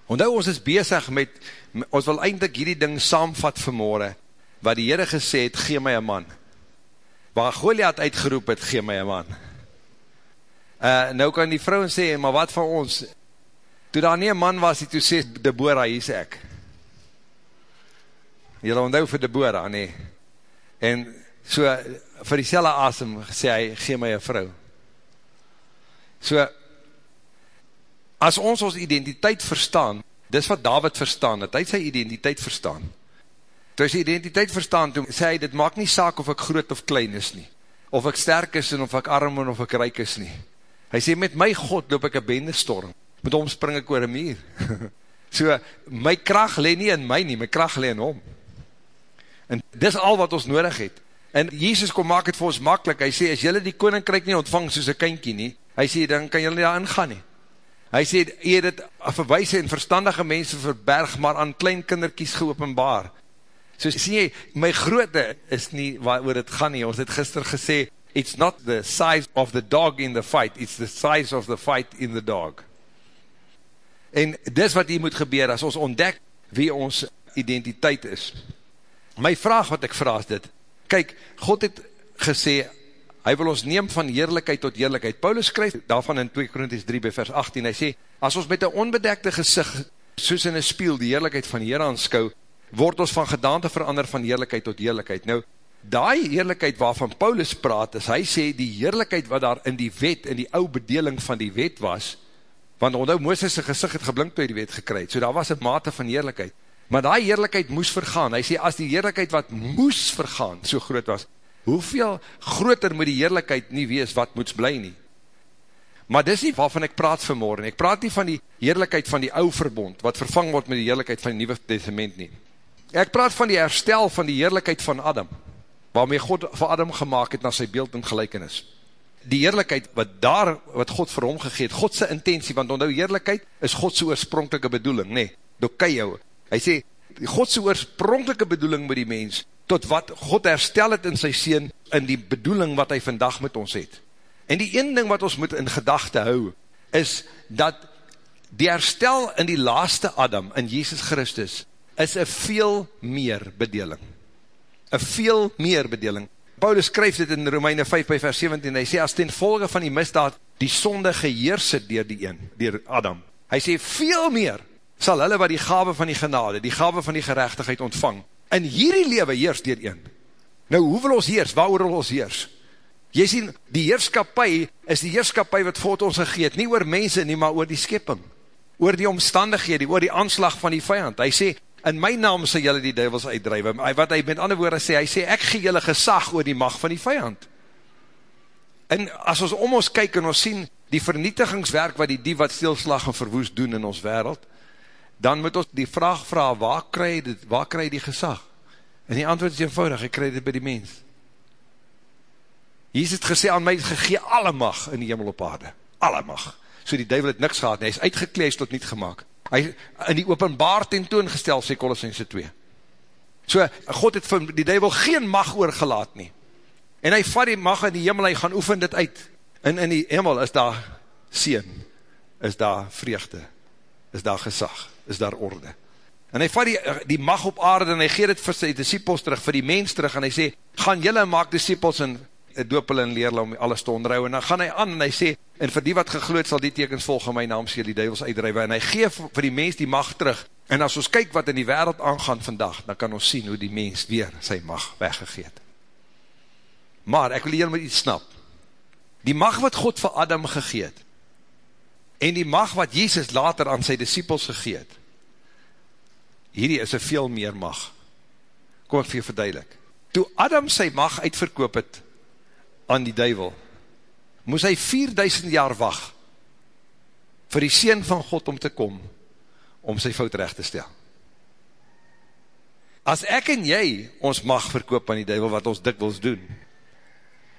Ondou ons is bezig met, ons wil eindelijk hierdie ding saamvat vanmorgen, wat die Heere gesê het, gee my een man. Waar Goliath uitgeroep het, gee my een man. Uh, nou kan die vrouwen sê, maar wat van ons, toe daar nie een man was, die toe sê, Deborah, hier sê ek. Julle ondou vir Deborah, nee. En so, vir die selle asem, sê hy, gee my een vrou. So, as ons ons identiteit verstaan, dis wat David verstaan, dat hy sy identiteit verstaan. Toe hy sy identiteit verstaan, toe sê hy, dit maak nie saak of ek groot of klein is nie, of ek sterk is en of ek arm en of ek rijk is nie. Hy sê, met my God loop ek een bende storm, met hom spring ek oor een muur. so, my kracht leen nie in my nie, my kracht leen in hom. En dis al wat ons nodig het. En Jezus kom maak het vir ons makkelijk, hy sê, as jylle die koninkryk nie ontvang soos een kynkie nie, hy sê, dan kan jylle nie daar ingaan nie. Hy sê, jy het het verwijse en verstandige mense verberg, maar aan klein kinderkies geopenbaar. So sê jy, my groote is nie waar oor het gaan nie. Ons het gister gesê, it's not the size of the dog in the fight, it's the size of the fight in the dog. En dis wat hier moet gebeur, as ons ontdek wie ons identiteit is. My vraag wat ek vraag is dit, kyk, God het gesê, hy wil ons neem van heerlijkheid tot heerlijkheid. Paulus skryf daarvan in 2 Korinties 3 by vers 18, hy sê, as ons met een onbedekte gezicht, soos in een spiel, die heerlijkheid van Heer aanskou, word ons van gedaante verander van heerlijkheid tot heerlijkheid. Nou, die heerlijkheid waarvan Paulus praat, is hy sê, die heerlijkheid wat daar in die wet, in die ou bedeling van die wet was, want onthou, Mooses' gezicht het geblink toe die wet gekryd, so daar was een mate van heerlijkheid. Maar die heerlijkheid moes vergaan, hy sê, as die heerlijkheid wat moes vergaan, so groot was, hoeveel groter moet die heerlijkheid nie wees wat moets bly nie. Maar dis nie waarvan ek praat vanmorgen, ek praat nie van die heerlijkheid van die ou verbond, wat vervang word met die heerlijkheid van die nieuwe testament nie. Ek praat van die herstel van die heerlijkheid van Adam, waarmee God vir Adam gemaakt het na sy beeld en gelijkenis. Die heerlijkheid wat daar, wat God vir hom gegeet, Godse intentie, want onthou heerlijkheid is Godse oorspronkelike bedoeling, nee, door jou. Hy sê, Godse oorspronkelike bedoeling met die mens, tot wat God herstel het in sy sien, in die bedoeling wat hy vandag met ons het. En die een ding wat ons moet in gedachte hou, is dat die herstel in die laaste Adam, in Jesus Christus, is een veel meer bedeling. Een veel meer bedeling. Paulus skryf dit in Romeine 5 by vers 17, hy sê, as ten volge van die misdaad, die sonde geheers het dier die een, dier Adam. Hy sê, veel meer sal hulle wat die gave van die genade, die gave van die gerechtigheid ontvang, in hierdie lewe heers dier een. Nou, hoe wil ons heers? Waar wil ons heers? Jy sien, die heerskapie is die heerskapie wat God ons gegeet, nie oor mense nie, maar oor die skepping, oor die omstandighede, oor die aanslag van die vijand. Hy sê, in my naam sal jylle die duivels uitdrijwe. Wat hy met ander woorde sê, hy sê, ek gee jylle gesag oor die macht van die vijand. En as ons om ons kyk en ons sien, die vernietigingswerk wat die die wat stilslag en verwoes doen in ons wereld, dan moet ons die vraag vraag, waar kry dit, waar kry die gesag? En die antwoord is eenvoudig, ek kry dit by die mens. Jesus het gesê aan my, gegee alle mag in die hemel op aarde, alle mag. So die duivel het niks gehad, hy is uitgeklees tot niet gemaakt. Hy in die openbaar tentoongestel, sê Colossense 2. So, God het vir die duivel geen mag oorgelaat nie. En hy vat die mag in die hemel, hy gaan oefen dit uit. En in die hemel is daar seen, is daar vreugde, is daar gesag is daar orde. En hy vat die, die mag op aarde en hy geer het vir sy disciples terug, vir die mens terug, en hy sê, gaan jylle maak disciples en doop hulle en leer hulle om alles te onderhou, en dan gaan hy aan en hy sê, en vir die wat gegloed sal die tekens volg in my naam sê die duivels uitdrijwe, en hy geef vir die mens die mag terug, En as ons kyk wat in die wereld aangaan vandag, dan kan ons sien hoe die mens weer sy mag weggegeet. Maar, ek wil hier met iets snap. Die mag wat God vir Adam gegeet, en die mag wat Jesus later aan sy disciples gegeet, hierdie is een veel meer mag. Kom ek vir jou verduidelik. Toe Adam sy mag uitverkoop het aan die duivel, moes hy 4000 jaar wacht vir die Seen van God om te kom, om sy fout recht te stel. As ek en jy ons mag verkoop aan die duivel, wat ons dikwils doen,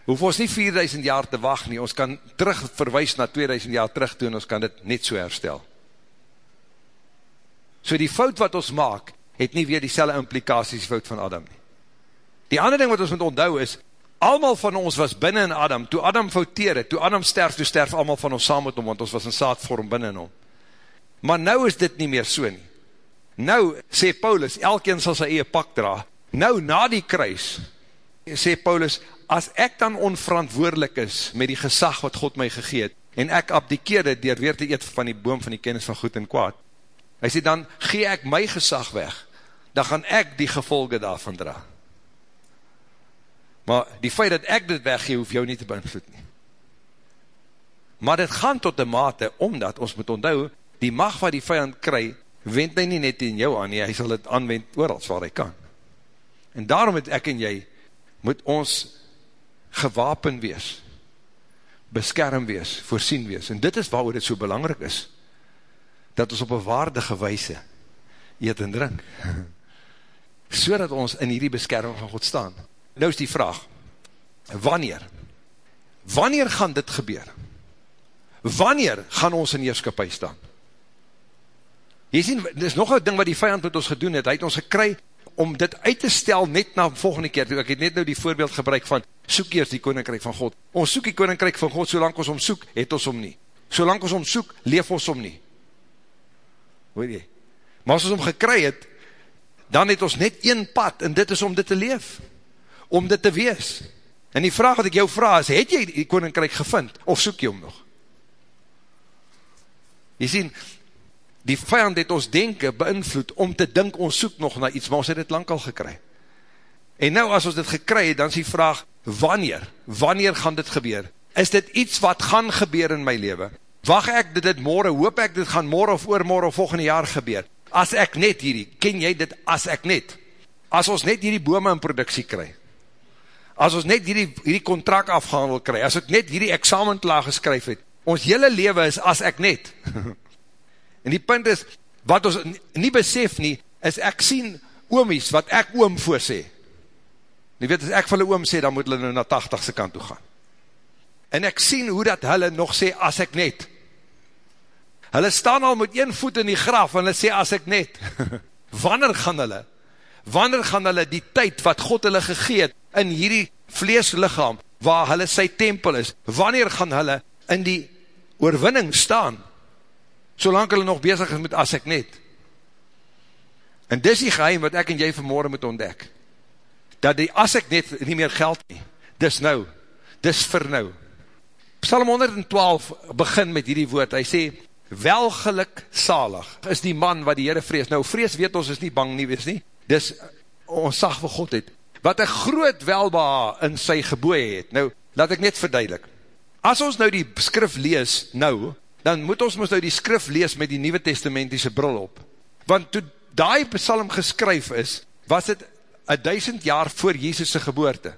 hoef ons nie 4000 jaar te wacht nie, ons kan terug verwijs na 2000 jaar terug toe, en ons kan dit net so herstel. So die fout wat ons maak, het nie weer die selle implikaties fout van Adam nie. Die ander ding wat ons moet onthou is, allemaal van ons was binnen in Adam, toe Adam fouteer het, toe Adam sterf, toe sterf allemaal van ons saam met hom, want ons was in saadvorm binnen in hom. Maar nou is dit nie meer so nie. Nou, sê Paulus, elkeen sal sy eie pak dra. Nou, na die kruis, sê Paulus, as ek dan onverantwoordelik is met die gesag wat God my gegeet, en ek abdikeerde dier weer te eet van die boom van die kennis van goed en kwaad, hy sê dan, gee ek my gesag weg, dan gaan ek die gevolge daarvan dra. Maar die feit dat ek dit weggee, hoef jou nie te beïnvloed nie. Maar dit gaan tot die mate, omdat ons moet onthou, die mag wat die vijand kry, wend hy nie net in jou aan nie, hy sal het aanwend oorals waar hy kan. En daarom het ek en jy, moet ons gewapen wees, beskerm wees, voorsien wees. En dit is waar dit so belangrijk is, dat ons op een waardige wijse eet en drink. So dat ons in hierdie beskerming van God staan. Nou is die vraag, wanneer? Wanneer gaan dit gebeur? Wanneer gaan ons in heerskapie staan? Jy sien, dit is nog een ding wat die vijand met ons gedoen het, hy het ons gekry om dit uit te stel net na volgende keer, ek het net nou die voorbeeld gebruik van, soek eers die koninkryk van God, ons soek die koninkryk van God, solank ons om soek, het ons om nie, solank ons om soek, leef ons om nie, hoor jy, maar as ons om gekry het, dan het ons net een pad, en dit is om dit te leef, om dit te wees, en die vraag wat ek jou vraag is, het jy die koninkryk gevind, of soek jy om nog? Jy sien, die vijand het ons denken beïnvloed om te dink ons soek nog na iets, maar ons het dit lang al gekry. En nou as ons dit gekry het, dan is die vraag, wanneer? Wanneer gaan dit gebeur? Is dit iets wat gaan gebeur in my leven? Wacht ek dit, dit morgen, hoop ek dit gaan morgen of oormorgen of volgende jaar gebeur? As ek net hierdie, ken jy dit as ek net? As ons net hierdie bome in productie kry, as ons net hierdie, hierdie contract afgehandel kry, as ek net hierdie examentlaag geskryf het, ons hele leven is as ek net. En die punt is, wat ons nie besef nie, is ek sien oomies, wat ek oom voorsê. Nie weet, as ek vir hulle oom sê, dan moet hulle nou na 80ste kant toe gaan. En ek sien hoe dat hulle nog sê, as ek net. Hulle staan al met een voet in die graf, en hulle sê, as ek net. Wanneer gaan hulle? Wanneer gaan hulle die tyd, wat God hulle gegeet, in hierdie vleeslichaam, waar hulle sy tempel is, wanneer gaan hulle in die oorwinning staan, solank hulle nog bezig is met as ek net. En dis die geheim wat ek en jy vanmorgen moet ontdek, dat die as ek net nie meer geld nie, dis nou, dis vir nou. Psalm 112 begin met hierdie woord, hy sê, welgeluk salig is die man wat die Heere vrees. Nou, vrees weet ons is nie bang nie, wees nie, dis ons sag vir God het, wat een groot welbeha in sy geboe het. Nou, laat ek net verduidelik. As ons nou die skrif lees, nou, dan moet ons ons nou die skrif lees met die Nieuwe Testamentiese bril op. Want toe die psalm geskryf is, was het a duisend jaar voor Jezus' geboorte.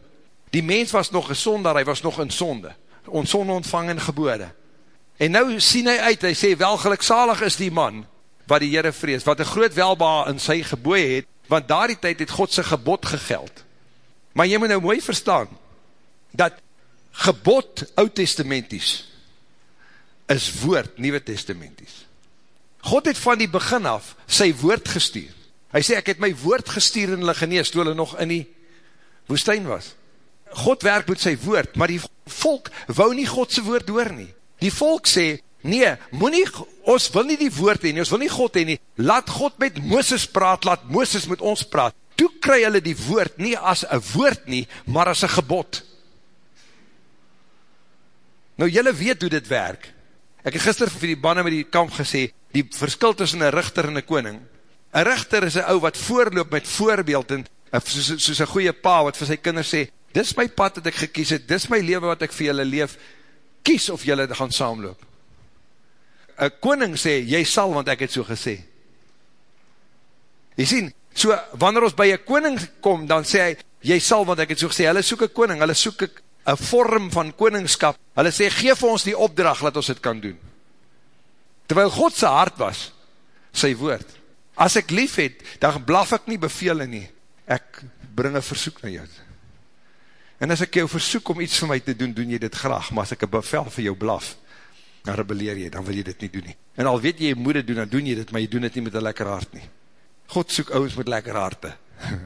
Die mens was nog gezond daar, hy was nog in sonde, onzonde ontvang en geboorde. En nou sien hy uit, hy sê, welgelukzalig is die man, wat die Heere vrees, wat een groot welbaar in sy geboe het, want daar die tyd het God sy gebod gegeld. Maar jy moet nou mooi verstaan, dat gebod oud-testamenties, is woord, Nieuwe Testamenties. God het van die begin af sy woord gestuur. Hy sê, ek het my woord gestuur in hulle genees, toe hulle nog in die woestijn was. God werk met sy woord, maar die volk wou nie Godse woord door nie. Die volk sê, nee, nie, ons wil nie die woord heen, ons wil nie God heen nie, laat God met Mooses praat, laat Mooses met ons praat. Toe kry hulle die woord nie as een woord nie, maar as een gebod. Nou, jylle weet hoe dit werk. Ek het gister vir die banne met die kamp gesê, die verskil tussen een richter en een koning, Een richter is een ou wat voorloop met voorbeeld, en soos, soos een goeie pa wat vir sy kinders sê, dis my pad wat ek gekies het, dis my leven wat ek vir julle leef, kies of julle gaan saamloop. Een koning sê, jy sal, want ek het so gesê. Jy sien, so, wanneer ons by een koning kom, dan sê hy, jy sal, want ek het so gesê, hulle soek een koning, hulle soek een vorm van koningskap, hulle sê, geef ons die opdracht, laat ons het kan doen. Terwyl Godse hart was, sy woord. As ek lief het, dan blaf ek nie bevele nie, ek bring een versoek na jou. En as ek jou versoek om iets vir my te doen, doen jy dit graag, maar as ek een bevel vir jou blaf, dan rebeleer jy, dan wil jy dit nie doen nie. En al weet jy, jy moet dit doen, dan doen jy dit, maar jy doen dit nie met een lekker hart nie. God soek ouwens met lekker harte.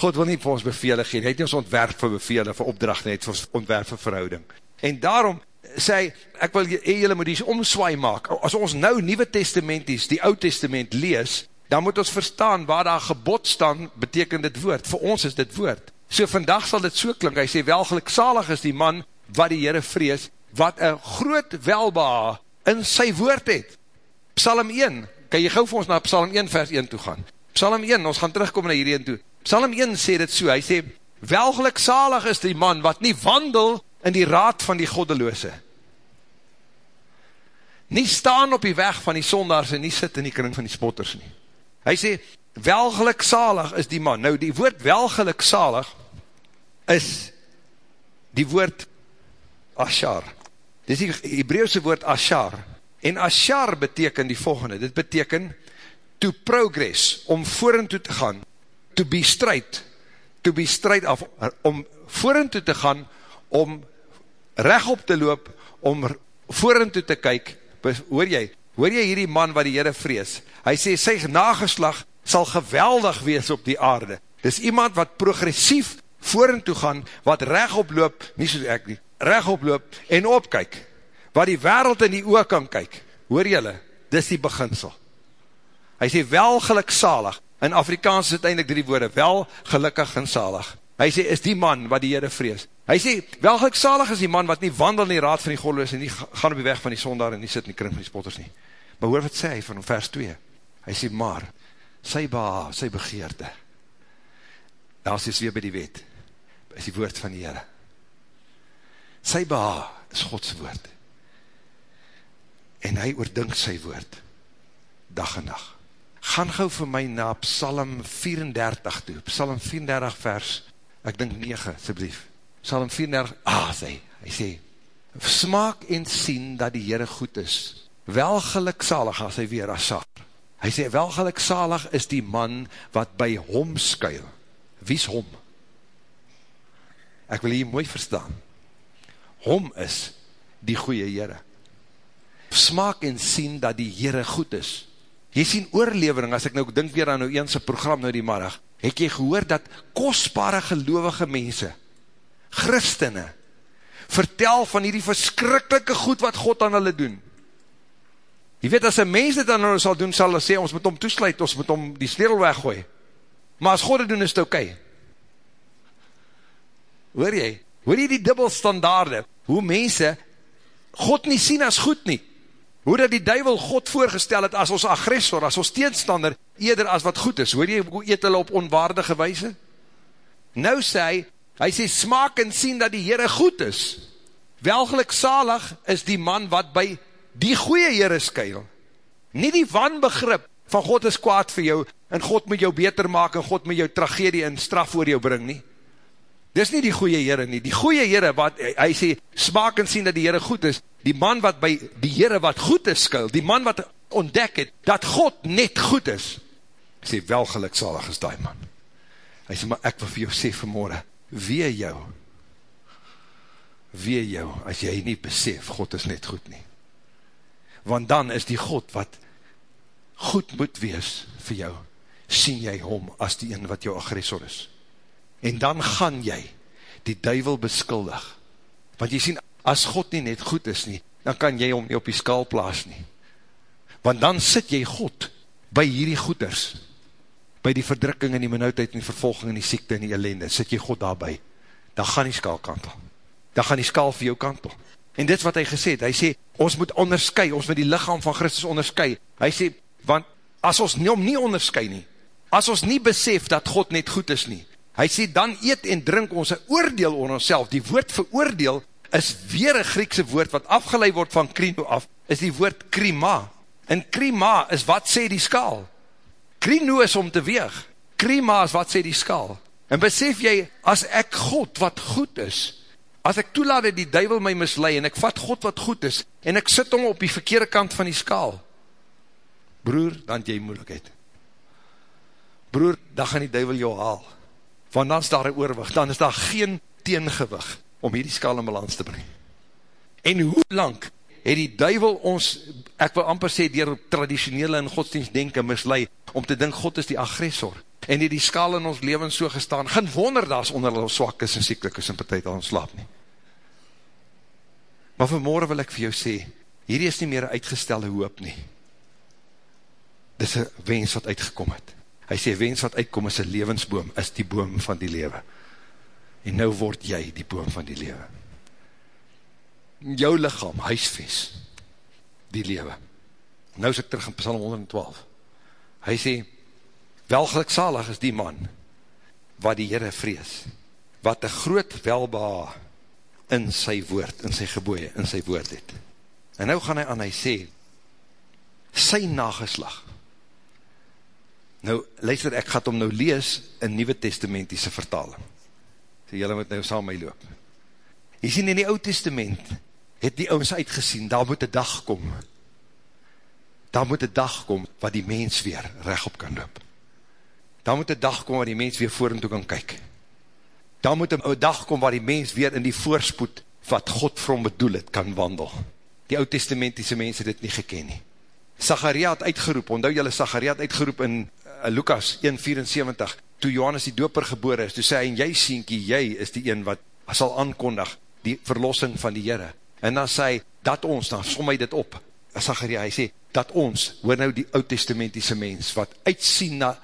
God wil nie vir ons bevele gee, hy het nie ons ontwerp vir bevele, vir opdracht, hy het vir ons ontwerp vir verhouding. En daarom sê ek wil jylle moet die omswaai maak, as ons nou Nieuwe Testament is, die Oud Testament lees, dan moet ons verstaan, waar daar gebod staan, beteken dit woord, vir ons is dit woord. So vandag sal dit so klink, hy sê, welgeliksalig is die man, wat die Heere vrees, wat een groot welba in sy woord het. Psalm 1, kan jy gauw vir ons na Psalm 1 vers 1 toe gaan. Psalm 1, ons gaan terugkom na hierdie toe. Psalm 1 sê dit so, hy sê, welgelik salig is die man, wat nie wandel in die raad van die goddeloose. Nie staan op die weg van die sondaars en nie sit in die kring van die spotters nie. Hy sê, welgelik salig is die man. Nou die woord welgelik salig is die woord ashar. Dit is die Hebreeuwse woord ashar. En ashar beteken die volgende, dit beteken to progress, om voorentoe te gaan, to be strijd, to be strijd af, om voorentoe te gaan, om rechtop te loop, om voorentoe te kyk, hoor jy, hoor jy hierdie man wat die Heere vrees, hy sê, sy nageslag sal geweldig wees op die aarde, dis iemand wat progressief voorentoe gaan, wat rechtop loop, nie soos ek nie, rechtop loop en opkyk, wat die wereld in die oog kan kyk, hoor jylle, dis die beginsel. Hy sê, wel gelukzalig, in Afrikaans is het eindelijk drie woorde, wel gelukkig en zalig. Hy sê, is die man wat die Heere vrees. Hy sê, wel gelukzalig is die man wat nie wandel in die raad van die godloos en nie gaan op die weg van die sondaar en nie sit in die kring van die spotters nie. Maar hoor wat sê hy van vers 2? Hy sê, maar, sy ba, sy begeerte, daar is weer by die wet, is die woord van die Heere. Sy ba, is Gods woord en hy oordink sy woord, dag en nacht. Gaan gauw vir my na Psalm 34 toe, Psalm 34 vers, ek dink 9, sublief. Psalm 34, ah, sê, hy sê, smaak en sien dat die Heere goed is, wel gelukzalig as hy weer asar. Hy sê, wel gelukzalig is die man wat by hom skuil. Wie is hom? Ek wil hier mooi verstaan. Hom is die goeie Heere smaak en sien dat die Heere goed is. Jy sien oorlevering, as ek nou dink weer aan nou eense program nou die marag, het jy gehoor dat kostbare gelovige mense, christene, vertel van hierdie verskrikkelike goed wat God aan hulle doen. Jy weet, as een mens dit aan hulle sal doen, sal hulle sê, ons moet om toesluit, ons moet om die sleutel weggooi. Maar as God dit doen, is het ok. Hoor jy? Hoor jy die dubbelstandaarde? Hoe mense God nie sien as goed nie hoe dat die duivel God voorgestel het as ons agressor, as ons teenstander, eerder as wat goed is. Hoor jy, hoe eet hulle op onwaardige wijze? Nou sê hy, hy sê, smaak en sien dat die Heere goed is. Welgelik salig is die man wat by die goeie Heere skuil. Nie die wanbegrip van God is kwaad vir jou, en God moet jou beter maak, en God moet jou tragedie en straf voor jou bring nie. Dis nie die goeie Heere nie. Die goeie Heere, wat hy sê, smaak en sien dat die Heere goed is, die man wat by die Heere wat goed is skuil, die man wat ontdek het, dat God net goed is, sê, wel gelukzalig is die man. Hy sê, maar ek wil vir jou sê vanmorgen, wee jou, wee jou, as jy nie besef, God is net goed nie. Want dan is die God wat goed moet wees vir jou, sien jy hom as die een wat jou agressor is. En dan gaan jy die duivel beskuldig. Want jy sien, as God nie net goed is nie, dan kan jy hom nie op die skal plaas nie. Want dan sit jy God by hierdie goeders, by die verdrukking en die minuutheid en die vervolging en die siekte en die ellende, sit jy God daarby, dan gaan die skal kantel. Dan gaan die skal vir jou kantel. En dit wat hy gesê het, hy sê, ons moet onderskui, ons moet die lichaam van Christus onderskui. Hy sê, want as ons nie, om nie onderskui nie, as ons nie besef dat God net goed is nie, hy sê, dan eet en drink ons een oordeel oor ons die woord vir oordeel is weer een Griekse woord wat afgeleid word van krino af, is die woord krima, en krima is wat sê die skaal, krino is om te weeg, krima is wat sê die skaal, en besef jy, as ek God wat goed is, as ek toelaat dat die duivel my mislei, en ek vat God wat goed is, en ek sit hom op die verkeerde kant van die skaal, broer, dan jy moeilijkheid, broer, dan gaan die duivel jou haal, want dan is daar een oorwig, dan is daar geen teengewig, om hierdie skaal in balans te bring. En hoe lang het die duivel ons, ek wil amper sê, dier traditionele en godsdienst denken mislei, om te dink God is die agressor, en het die skaal in ons leven so gestaan, geen wonder dat onder ons swak is en sieklik is en partijt al ons slaap nie. Maar vanmorgen wil ek vir jou sê, hierdie is nie meer uitgestelde hoop nie. Dit is een wens wat uitgekom het. Hy sê, wens wat uitkom is een levensboom, is die boom van die lewe. En nou word jy die boom van die lewe. Jou lichaam, huisves, die lewe. Nou is ek terug in Psalm 112. Hy sê, welgelukzalig is die man, wat die Heere vrees, wat een groot welba in sy woord, in sy geboeie, in sy woord het. En nou gaan hy aan, hy sê, sy nageslag, Nou, luister, ek gaat om nou lees in Nieuwe Testamentiese vertaling. So, jylle moet nou saam my loop. Jy sien, in die Oud Testament het die ons uitgesien, daar moet die dag kom. Daar moet die dag kom wat die mens weer rechtop kan loop. Daar moet die dag kom waar die mens weer voor en toe kan kyk. Daar moet die dag kom waar die mens weer in die voorspoed wat God vir hom bedoel het, kan wandel. Die Oud Testamentiese mens het dit nie geken nie. Zacharia het uitgeroep, onthou jylle Zacharia het uitgeroep in Lukas 1,74, toe Johannes die doper gebore is, toe sê hy, en jy sienkie, jy is die een wat sal aankondig, die verlossing van die Heere. En dan sê hy, dat ons, dan som hy dit op, Zacharia, hy sê, dat ons, hoor nou die oud-testamentiese mens, wat uitsien na,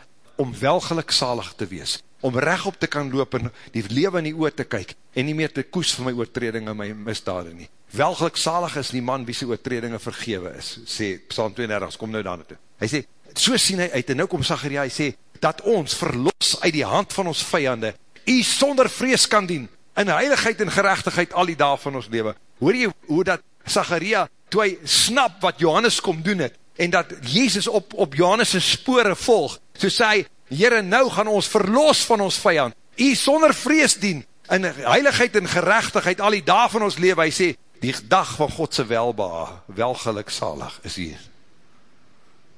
om welgelukzalig te wees, om recht op te kan loop en die lewe in die oor te kyk, en nie meer te koes vir my oortreding en my misdade nie. Welgelukzalig is die man wie sy oortredinge vergewe is, sê Psalm 32, kom nou daar naartoe. Hy sê, so sien hy uit, en nou kom Zacharia, hy sê, dat ons verlos uit die hand van ons vijande, hy sonder vrees kan dien, in heiligheid en gerechtigheid al die dag van ons leven. Hoor jy hoe dat Zacharia, toe hy snap wat Johannes kom doen het, en dat Jezus op, op Johannes' spore volg, so sê hy, Heere, nou gaan ons verlos van ons vijand, hy sonder vrees dien, in heiligheid en gerechtigheid al die dag van ons leven, hy sê, die dag van Godse welba, welgelukzalig is hier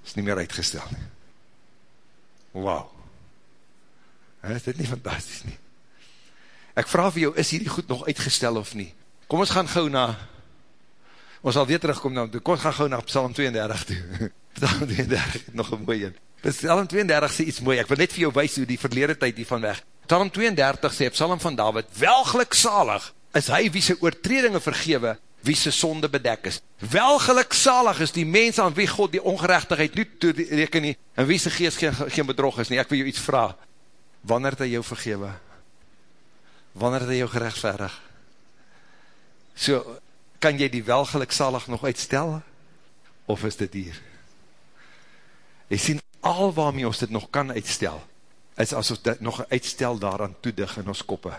is nie meer uitgestel nie. Wauw. Is dit nie fantastisch nie? Ek vraag vir jou, is hierdie goed nog uitgestel of nie? Kom ons gaan gauw na, ons sal weer terugkom na, kom ons gaan gauw na Psalm 32 toe. Psalm 32, nog een mooie. Psalm 32 sê iets mooi, ek wil net vir jou wees hoe die verlede tyd die van weg. Psalm 32 sê, Psalm van David, welgelik salig is hy wie sy oortredinge vergewe, wie sy sonde bedek is. Welgelukzalig is die mens aan wie God die ongerechtigheid nie toereken nie, en wie sy geest geen, geen bedrog is nie. Ek wil jou iets vraag. Wanneer het hy jou vergewe? Wanneer het hy jou gerechtverig? So, kan jy die welgelukzalig nog uitstel? Of is dit hier? Jy sien, al waarmee ons dit nog kan uitstel, is as ons dit nog uitstel daaraan toedig in ons koppe.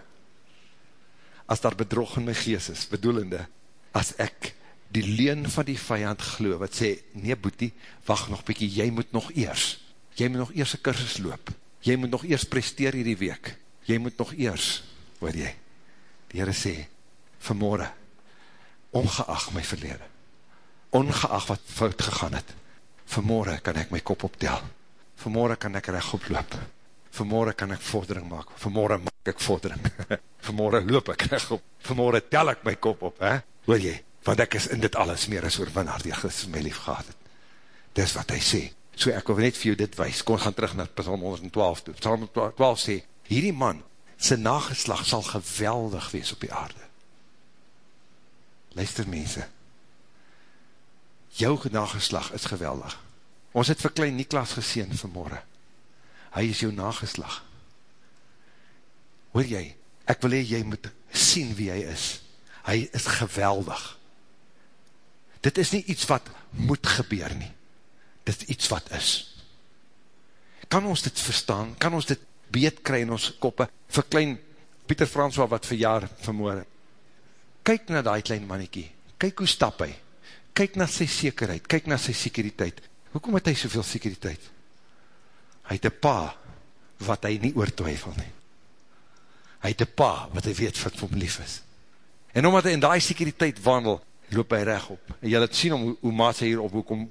As daar bedrog in my geest is, bedoelende, as ek die leen van die vijand glo, wat sê, nee boetie, wacht nog bykie, jy moet nog eers, jy moet nog eers een kursus loop, jy moet nog eers presteer hierdie week, jy moet nog eers, hoor jy, die Heere sê, vanmorgen, ongeacht my verlede, ongeacht wat fout gegaan het, vanmorgen kan ek my kop optel, vanmorgen kan ek recht oploop, vanmorgen kan ek vordering maak, vanmorgen maak ek vordering, vanmorgen loop ek recht op, vanmorgen tel ek my kop op, hè? Hoor jy, want ek is in dit alles meer as oorwinnaar die Christus my lief gehad het. Dis wat hy sê. So ek wil net vir jou dit wees, kom gaan terug na Psalm 112 toe. Psalm 112 sê, hierdie man, sy nageslag sal geweldig wees op die aarde. Luister mense, jou nageslag is geweldig. Ons het vir klein Niklas geseen vanmorgen. Hy is jou nageslag. Hoor jy, ek wil hee, jy moet sien wie hy is hy is geweldig. Dit is nie iets wat moet gebeur nie. Dit is iets wat is. kan ons dit verstaan, kan ons dit beet kry in ons koppe, vir klein Pieter François wat verjaar vanmorgen, kyk na die klein mannetjie, kyk hoe stap hy, kyk na sy sekerheid, kyk na sy sekuriteit, hoekom het hy soveel sekuriteit? Hy het een pa, wat hy nie oortwijfel nie. Hy het een pa, wat hy weet wat vir hom lief is. En omdat hy in die sekuriteit wandel, loop hy recht op. En jy het sien om hoe, hoe maat sy hier op, hoe kom,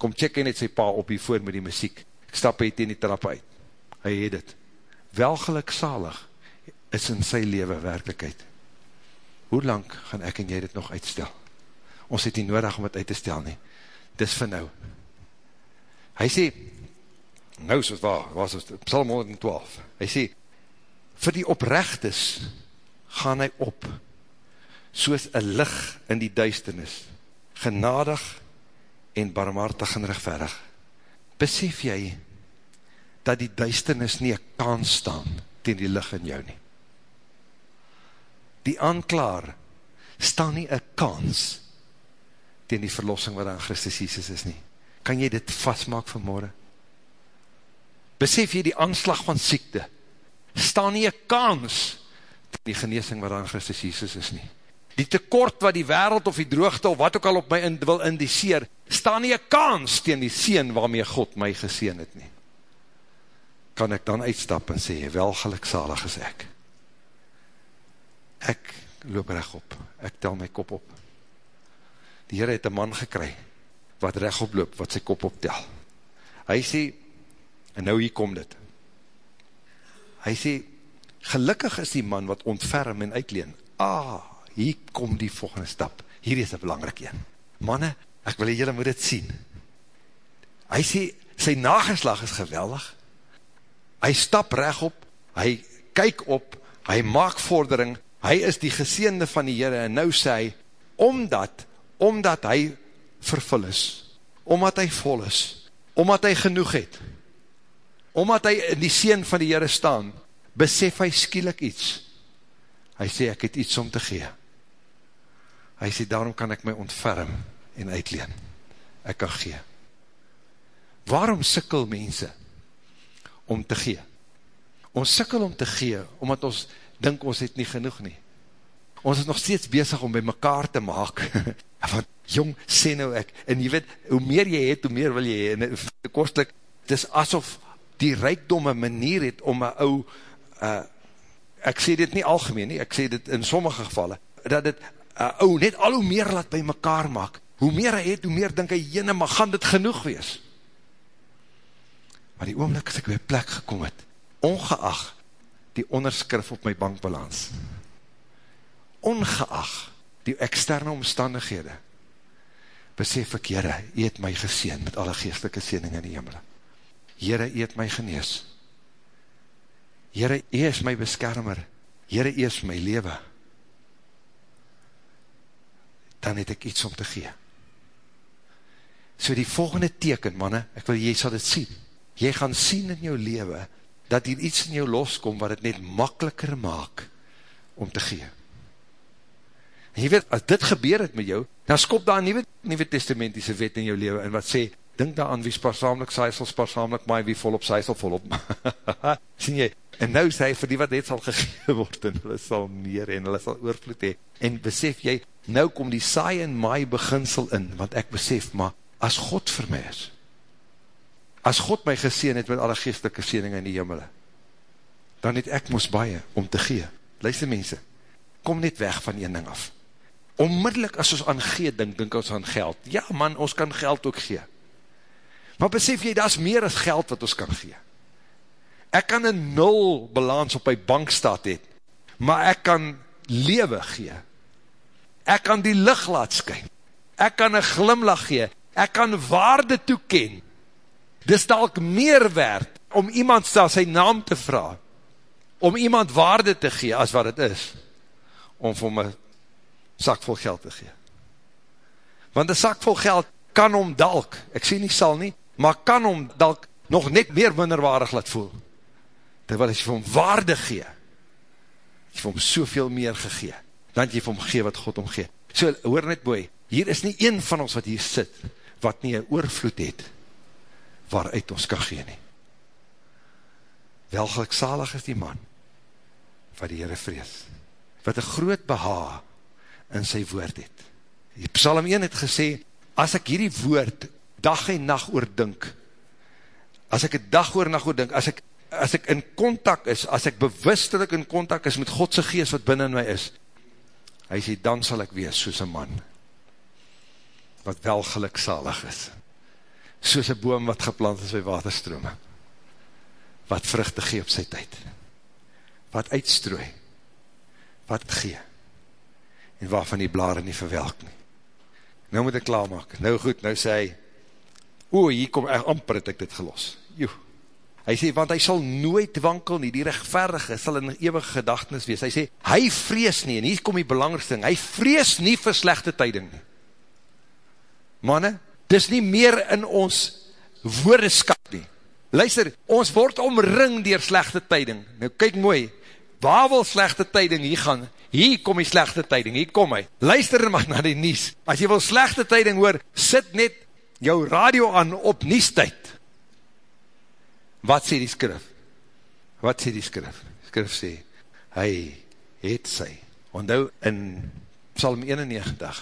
kom check in het sy pa op hier voor met die muziek. Ek stap hy teen die trap uit. Hy het het. Welgelukzalig is in sy leven werkelijkheid. Hoe lang gaan ek en jy dit nog uitstel? Ons het nie nodig om het uit te stel nie. Dis vir nou. Hy sê, nou soos waar, was het, Psalm 112, hy sê, vir die oprechtes gaan hy op, soos een lig in die duisternis, genadig en barmhartig en rechtverig. Besef jy, dat die duisternis nie een kans staan, ten die lig in jou nie. Die aanklaar, staan nie een kans, ten die verlossing wat aan Christus Jesus is nie. Kan jy dit vastmaak vanmorgen? besef jy die aanslag van siekte, staan nie een kans die geneesing wat aan Christus Jesus is nie. Die tekort wat die wereld of die droogte of wat ook al op my in, wil indiceer, staan nie een kans tegen die seen waarmee God my geseen het nie. Kan ek dan uitstap en sê, wel gelukzalig is ek. Ek loop recht op, ek tel my kop op. Die Heer het een man gekry, wat recht op loop, wat sy kop optel. Hy sê, En nou hier kom dit. Hy sê, gelukkig is die man wat ontferm en uitleen. Ah, hier kom die volgende stap. Hier is een belangrijk een. Manne, ek wil julle moet dit sien. Hy sê, sy nageslag is geweldig. Hy stap recht op, hy kyk op, hy maak vordering, hy is die geseende van die Heere, en nou sê hy, omdat, omdat hy vervul is, omdat hy vol is, omdat hy genoeg het, omdat hy in die seen van die Heere staan, besef hy skielik iets. Hy sê, ek het iets om te gee. Hy sê, daarom kan ek my ontferm en uitleen. Ek kan gee. Waarom sikkel mense om te gee? Ons sikkel om te gee, omdat ons dink ons het nie genoeg nie. Ons is nog steeds bezig om by mekaar te maak. Want jong, sê nou ek, en jy weet, hoe meer jy het, hoe meer wil jy hee, en kostlik, het is asof die rijkdomme manier het om een ou, uh, ek sê dit nie algemeen nie, ek sê dit in sommige gevalle, dat dit uh, ou net al hoe meer laat by mekaar maak, hoe meer hy het, hoe meer denk hy, jene, maar gaan dit genoeg wees? Maar die oomlik as ek by plek gekom het, ongeacht die onderskrif op my bankbalans, ongeacht die externe omstandighede, besef ek, jyre, jy het my geseen met alle geestelike seening in die hemel. Heere, U het my genees. Heere, U is my beskermer. Heere, U is my lewe. Dan het ek iets om te gee. So die volgende teken, manne, ek wil, jy sal dit sien. Jy gaan sien in jou lewe, dat hier iets in jou loskom, wat het net makkeliker maak, om te gee. En jy weet, as dit gebeur het met jou, dan skop daar een nieuwe, nieuwe testamentiese wet in jou lewe, en wat sê, Dink daar aan wie spaarsamelijk saai spaarsamelijk maai, wie volop saai sal volop Sien jy? En nou sê hy, vir die wat net sal gegeen word, en hulle sal meer, en hulle sal oorvloed hee. En besef jy, nou kom die saai en maai beginsel in, want ek besef, maar as God vir my is, as God my geseen het met alle geestelike seeninge in die jimmele, dan het ek moes baie om te gee. Luister mense, kom net weg van een ding af. Onmiddellik as ons aan gee, dink, dink ons aan geld. Ja man, ons kan geld ook gee. Maar besef jy, dat is meer as geld wat ons kan gee. Ek kan een nul balans op my bankstaat het, maar ek kan lewe gee. Ek kan die licht laat skyn. Ek kan een glimlach gee. Ek kan waarde toeken. Dis dalk meer werd om iemand stel sy naam te vraag, om iemand waarde te gee as wat het is, om vir my sak vol geld te gee. Want een sak vol geld kan om dalk, ek sê nie sal nie, maar kan hom dalk nog net meer minderwaardig laat voel. Terwyl as jy vir hom waarde gee, jy vir hom soveel meer gegee, dan jy vir hom gee wat God omgee. So, hoor net boy, hier is nie een van ons wat hier sit, wat nie een oorvloed het, waaruit ons kan gee nie. welgelukzalig is die man, wat die Heere vrees, wat een groot beha in sy woord het. Die Psalm 1 het gesê, as ek hierdie woord dag en nacht oordink, as ek het dag oor nacht oordink, as ek, as ek in contact is, as ek bewustelik in contact is met Godse geest wat binnen my is, hy sê, dan sal ek wees soos een man, wat wel gelukzalig is, soos een boom wat geplant is by waterstrome, wat vruchte gee op sy tyd, wat uitstrooi, wat gee, en waarvan die blare nie verwelk nie. Nou moet ek klaarmaak, nou goed, nou sê hy, o, hier kom, amper het ek dit gelos, joe, hy sê, want hy sal nooit wankel nie, die rechtverdige sal in eeuwige gedagtenis wees, hy sê, hy vrees nie, en hier kom die belangrikste ding, hy vrees nie vir slechte tyding nie, manne, dis nie meer in ons woordeskat nie, luister, ons word omring dier slechte tyding, nou kyk mooi, waar wil slechte tyding hier gaan, hier kom die slechte tyding, hier kom hy, luister maar na die nies, as jy wil slechte tyding hoor, sit net jou radio aan op niestijd, wat sê die skrif, wat sê die skrif, skrif sê, hy het sy, want nou in psalm 91,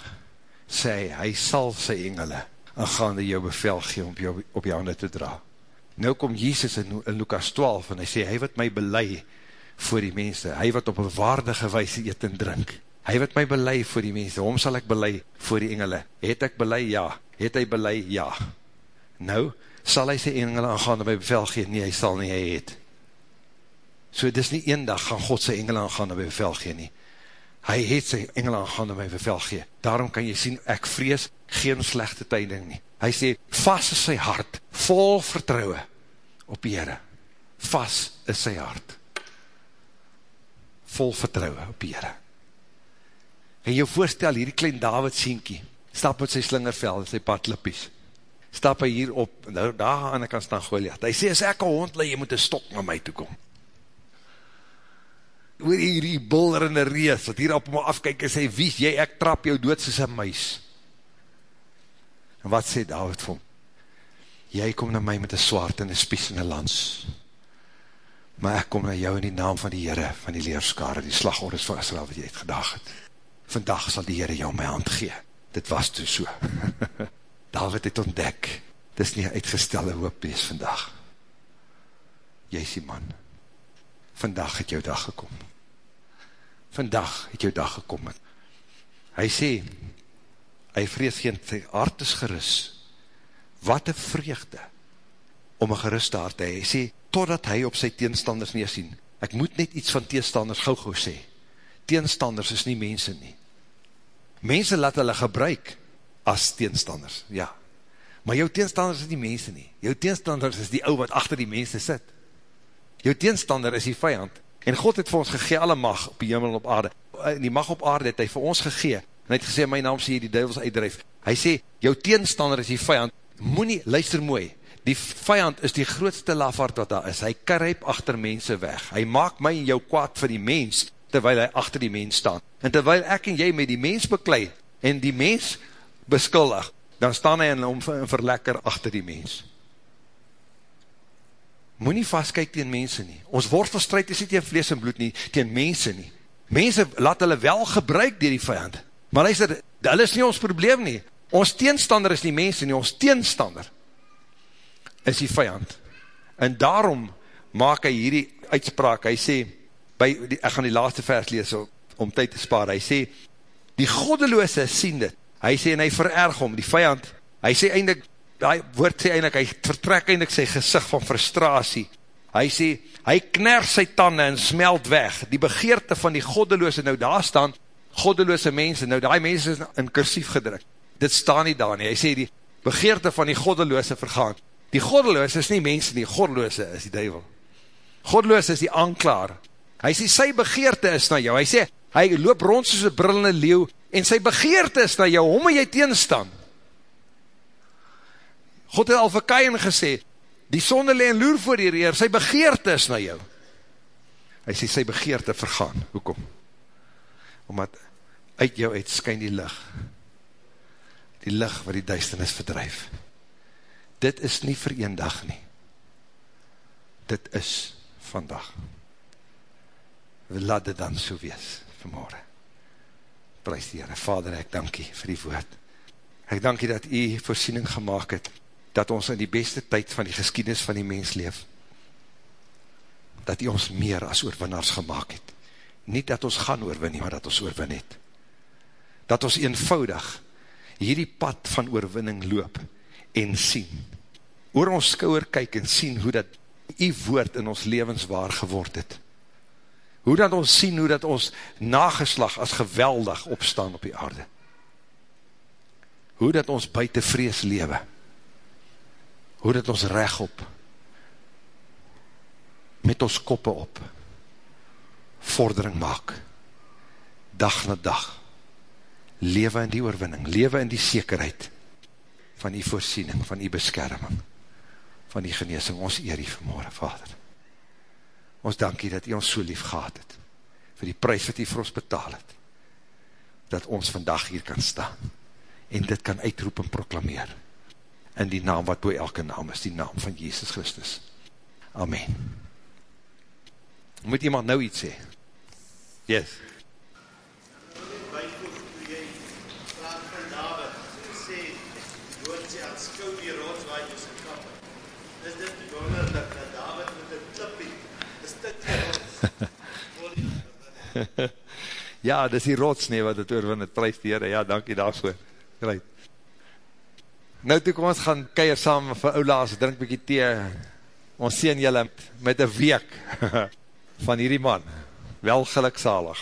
sê hy, hy sal sy engele, en gaan jou bevel gee om jou, op jou handen te dra, Nou kom Jesus in, in Lukas 12 en hy sê, hy wat my belei voor die mense, hy wat op een waardige wijse eet en drink, hy wat my belei voor die mense, hom sal ek belei voor die engele, het ek belei? Ja. Het hy belei? Ja. Nou, sal hy sy engele aangaan en my bevel gee? Nee, hy sal nie, hy het. So, dit is nie een dag gaan God sy engele aangaan en my bevel gee nie. Hy het sy engele aangaan en my bevel gee. Daarom kan jy sien, ek vrees geen slechte tyding nie. Hy sê, vast is sy hart, vol vertrouwe op die Heere. Vast is sy hart. Vol vertrouwe op die Heere. En jou voorstel, hierdie klein David sienkie, stap met sy slingervel en sy padlippies, stap hy hier op, nou daar aan die kant staan Goliath. Hy sê, as ek een hond leid, jy moet een stok na my toekom. Hoor hierdie bulderende rees, wat hier op my afkyk en sê, wie jy, ek trap jou dood soos een muis. En wat sê David vir hom? Jy kom na my met een swaard en een spies en een lans. Maar ek kom na jou in die naam van die Heere, van die leerskare, die slagorders van Israel wat jy het gedag het. Vandag sal die Heere jou my hand gee. Dit was toe so. David het ontdek, dit is nie uitgestelde hoop wees vandag. Jy is die man. Vandag het jou dag gekom. Vandag het jou dag gekom. Hy sê, hy vrees geen, sy hart is geris, wat een vreugde, om een geruste hart te hee, hy sê, totdat hy op sy teenstanders neersien, ek moet net iets van teenstanders gauw gauw sê, teenstanders is nie mense nie, mense laat hulle gebruik, as teenstanders, ja, maar jou teenstanders is nie mense nie, jou teenstanders is die ou wat achter die mense sit, jou teenstander is die vijand, en God het vir ons gegee alle mag op die hemel en op aarde, die mag op aarde het hy vir ons gegee, en hy het gesê, my naam sê jy die duivels uitdrijf, hy sê, jou teenstander is die vijand, moet nie, luister mooi, die vijand is die grootste lafaard wat daar is, hy karyp achter mense weg, hy maak my en jou kwaad vir die mens, terwyl hy achter die mens staan, en terwyl ek en jy met die mens beklei, en die mens beskuldig, dan staan hy in om verlekker achter die mens. Moet nie vastkyk tegen mense nie, ons worstelstrijd is nie tegen vlees en bloed nie, tegen mense nie, mense laat hulle wel gebruik dier die vijand, Maar luister, hulle is nie ons probleem nie. Ons teenstander is nie mense nie, ons teenstander is die vijand. En daarom maak hy hierdie uitspraak, hy sê, by, die, ek gaan die laaste vers lees om, om tyd te spaar, hy sê, die goddeloose sien dit, hy sê, en hy vererg om, die vijand, hy sê eindelijk, die woord sê eindelijk, hy vertrek eindelijk sy gezicht van frustratie, hy sê, hy kner sy tanden en smelt weg, die begeerte van die goddeloose, nou daar staan, goddeloose mense, nou die mense is in kursief gedrukt, dit staan nie daar nie, hy sê die begeerte van die goddeloose vergaan, die goddeloose is nie mense nie, goddeloose is die duivel, goddeloose is die aanklaar, hy sê sy begeerte is na jou, hy sê, hy loop rond soos een brillende leeuw, en sy begeerte is na jou, hoe moet jy teenstand? God het al vir Kain gesê, die sonde leen loer voor die reer, sy begeerte is na jou, hy sê sy begeerte vergaan, hoekom? Omdat uit jou uit skyn die lig. Die lig wat die duisternis verdrijf. Dit is nie vir een dag nie. Dit is vandag. Laat dit dan so wees, vanmorgen. Prijs die Heere, Vader, ek dankie vir die woord. Ek dankie dat u voorsiening gemaakt het, dat ons in die beste tyd van die geschiedenis van die mens leef, dat u ons meer as oorwinnaars gemaakt het. Nie dat ons gaan oorwin nie, maar dat ons oorwin het. Dat ons eenvoudig hierdie pad van oorwinning loop en sien. Oor ons skouwer kyk en sien hoe dat die woord in ons levens waar geword het. Hoe dat ons sien hoe dat ons nageslag as geweldig opstaan op die aarde. Hoe dat ons buiten vrees lewe. Hoe dat ons rechtop met ons koppe op vordering maak. Dag na dag. Lewe in die oorwinning. Lewe in die zekerheid van die voorsiening, van die beskerming, van die geneesing. Ons eer die vanmorgen, Vader. Ons dankie dat u ons so lief gehad het, vir die prijs wat u vir ons betaal het, dat ons vandag hier kan staan, en dit kan uitroep en proklameer, in die naam wat boe elke naam is, die naam van Jezus Christus. Amen. Moet iemand nou iets sê? Yes. ja, dis die rots nie wat het oorwin, het prijs die heren, ja, dankie daarvoor. Great. Nou toe kom ons gaan keier saam vir oulaas, drink bykie thee, ons sien julle met een week van hierdie man, wel gelukzalig.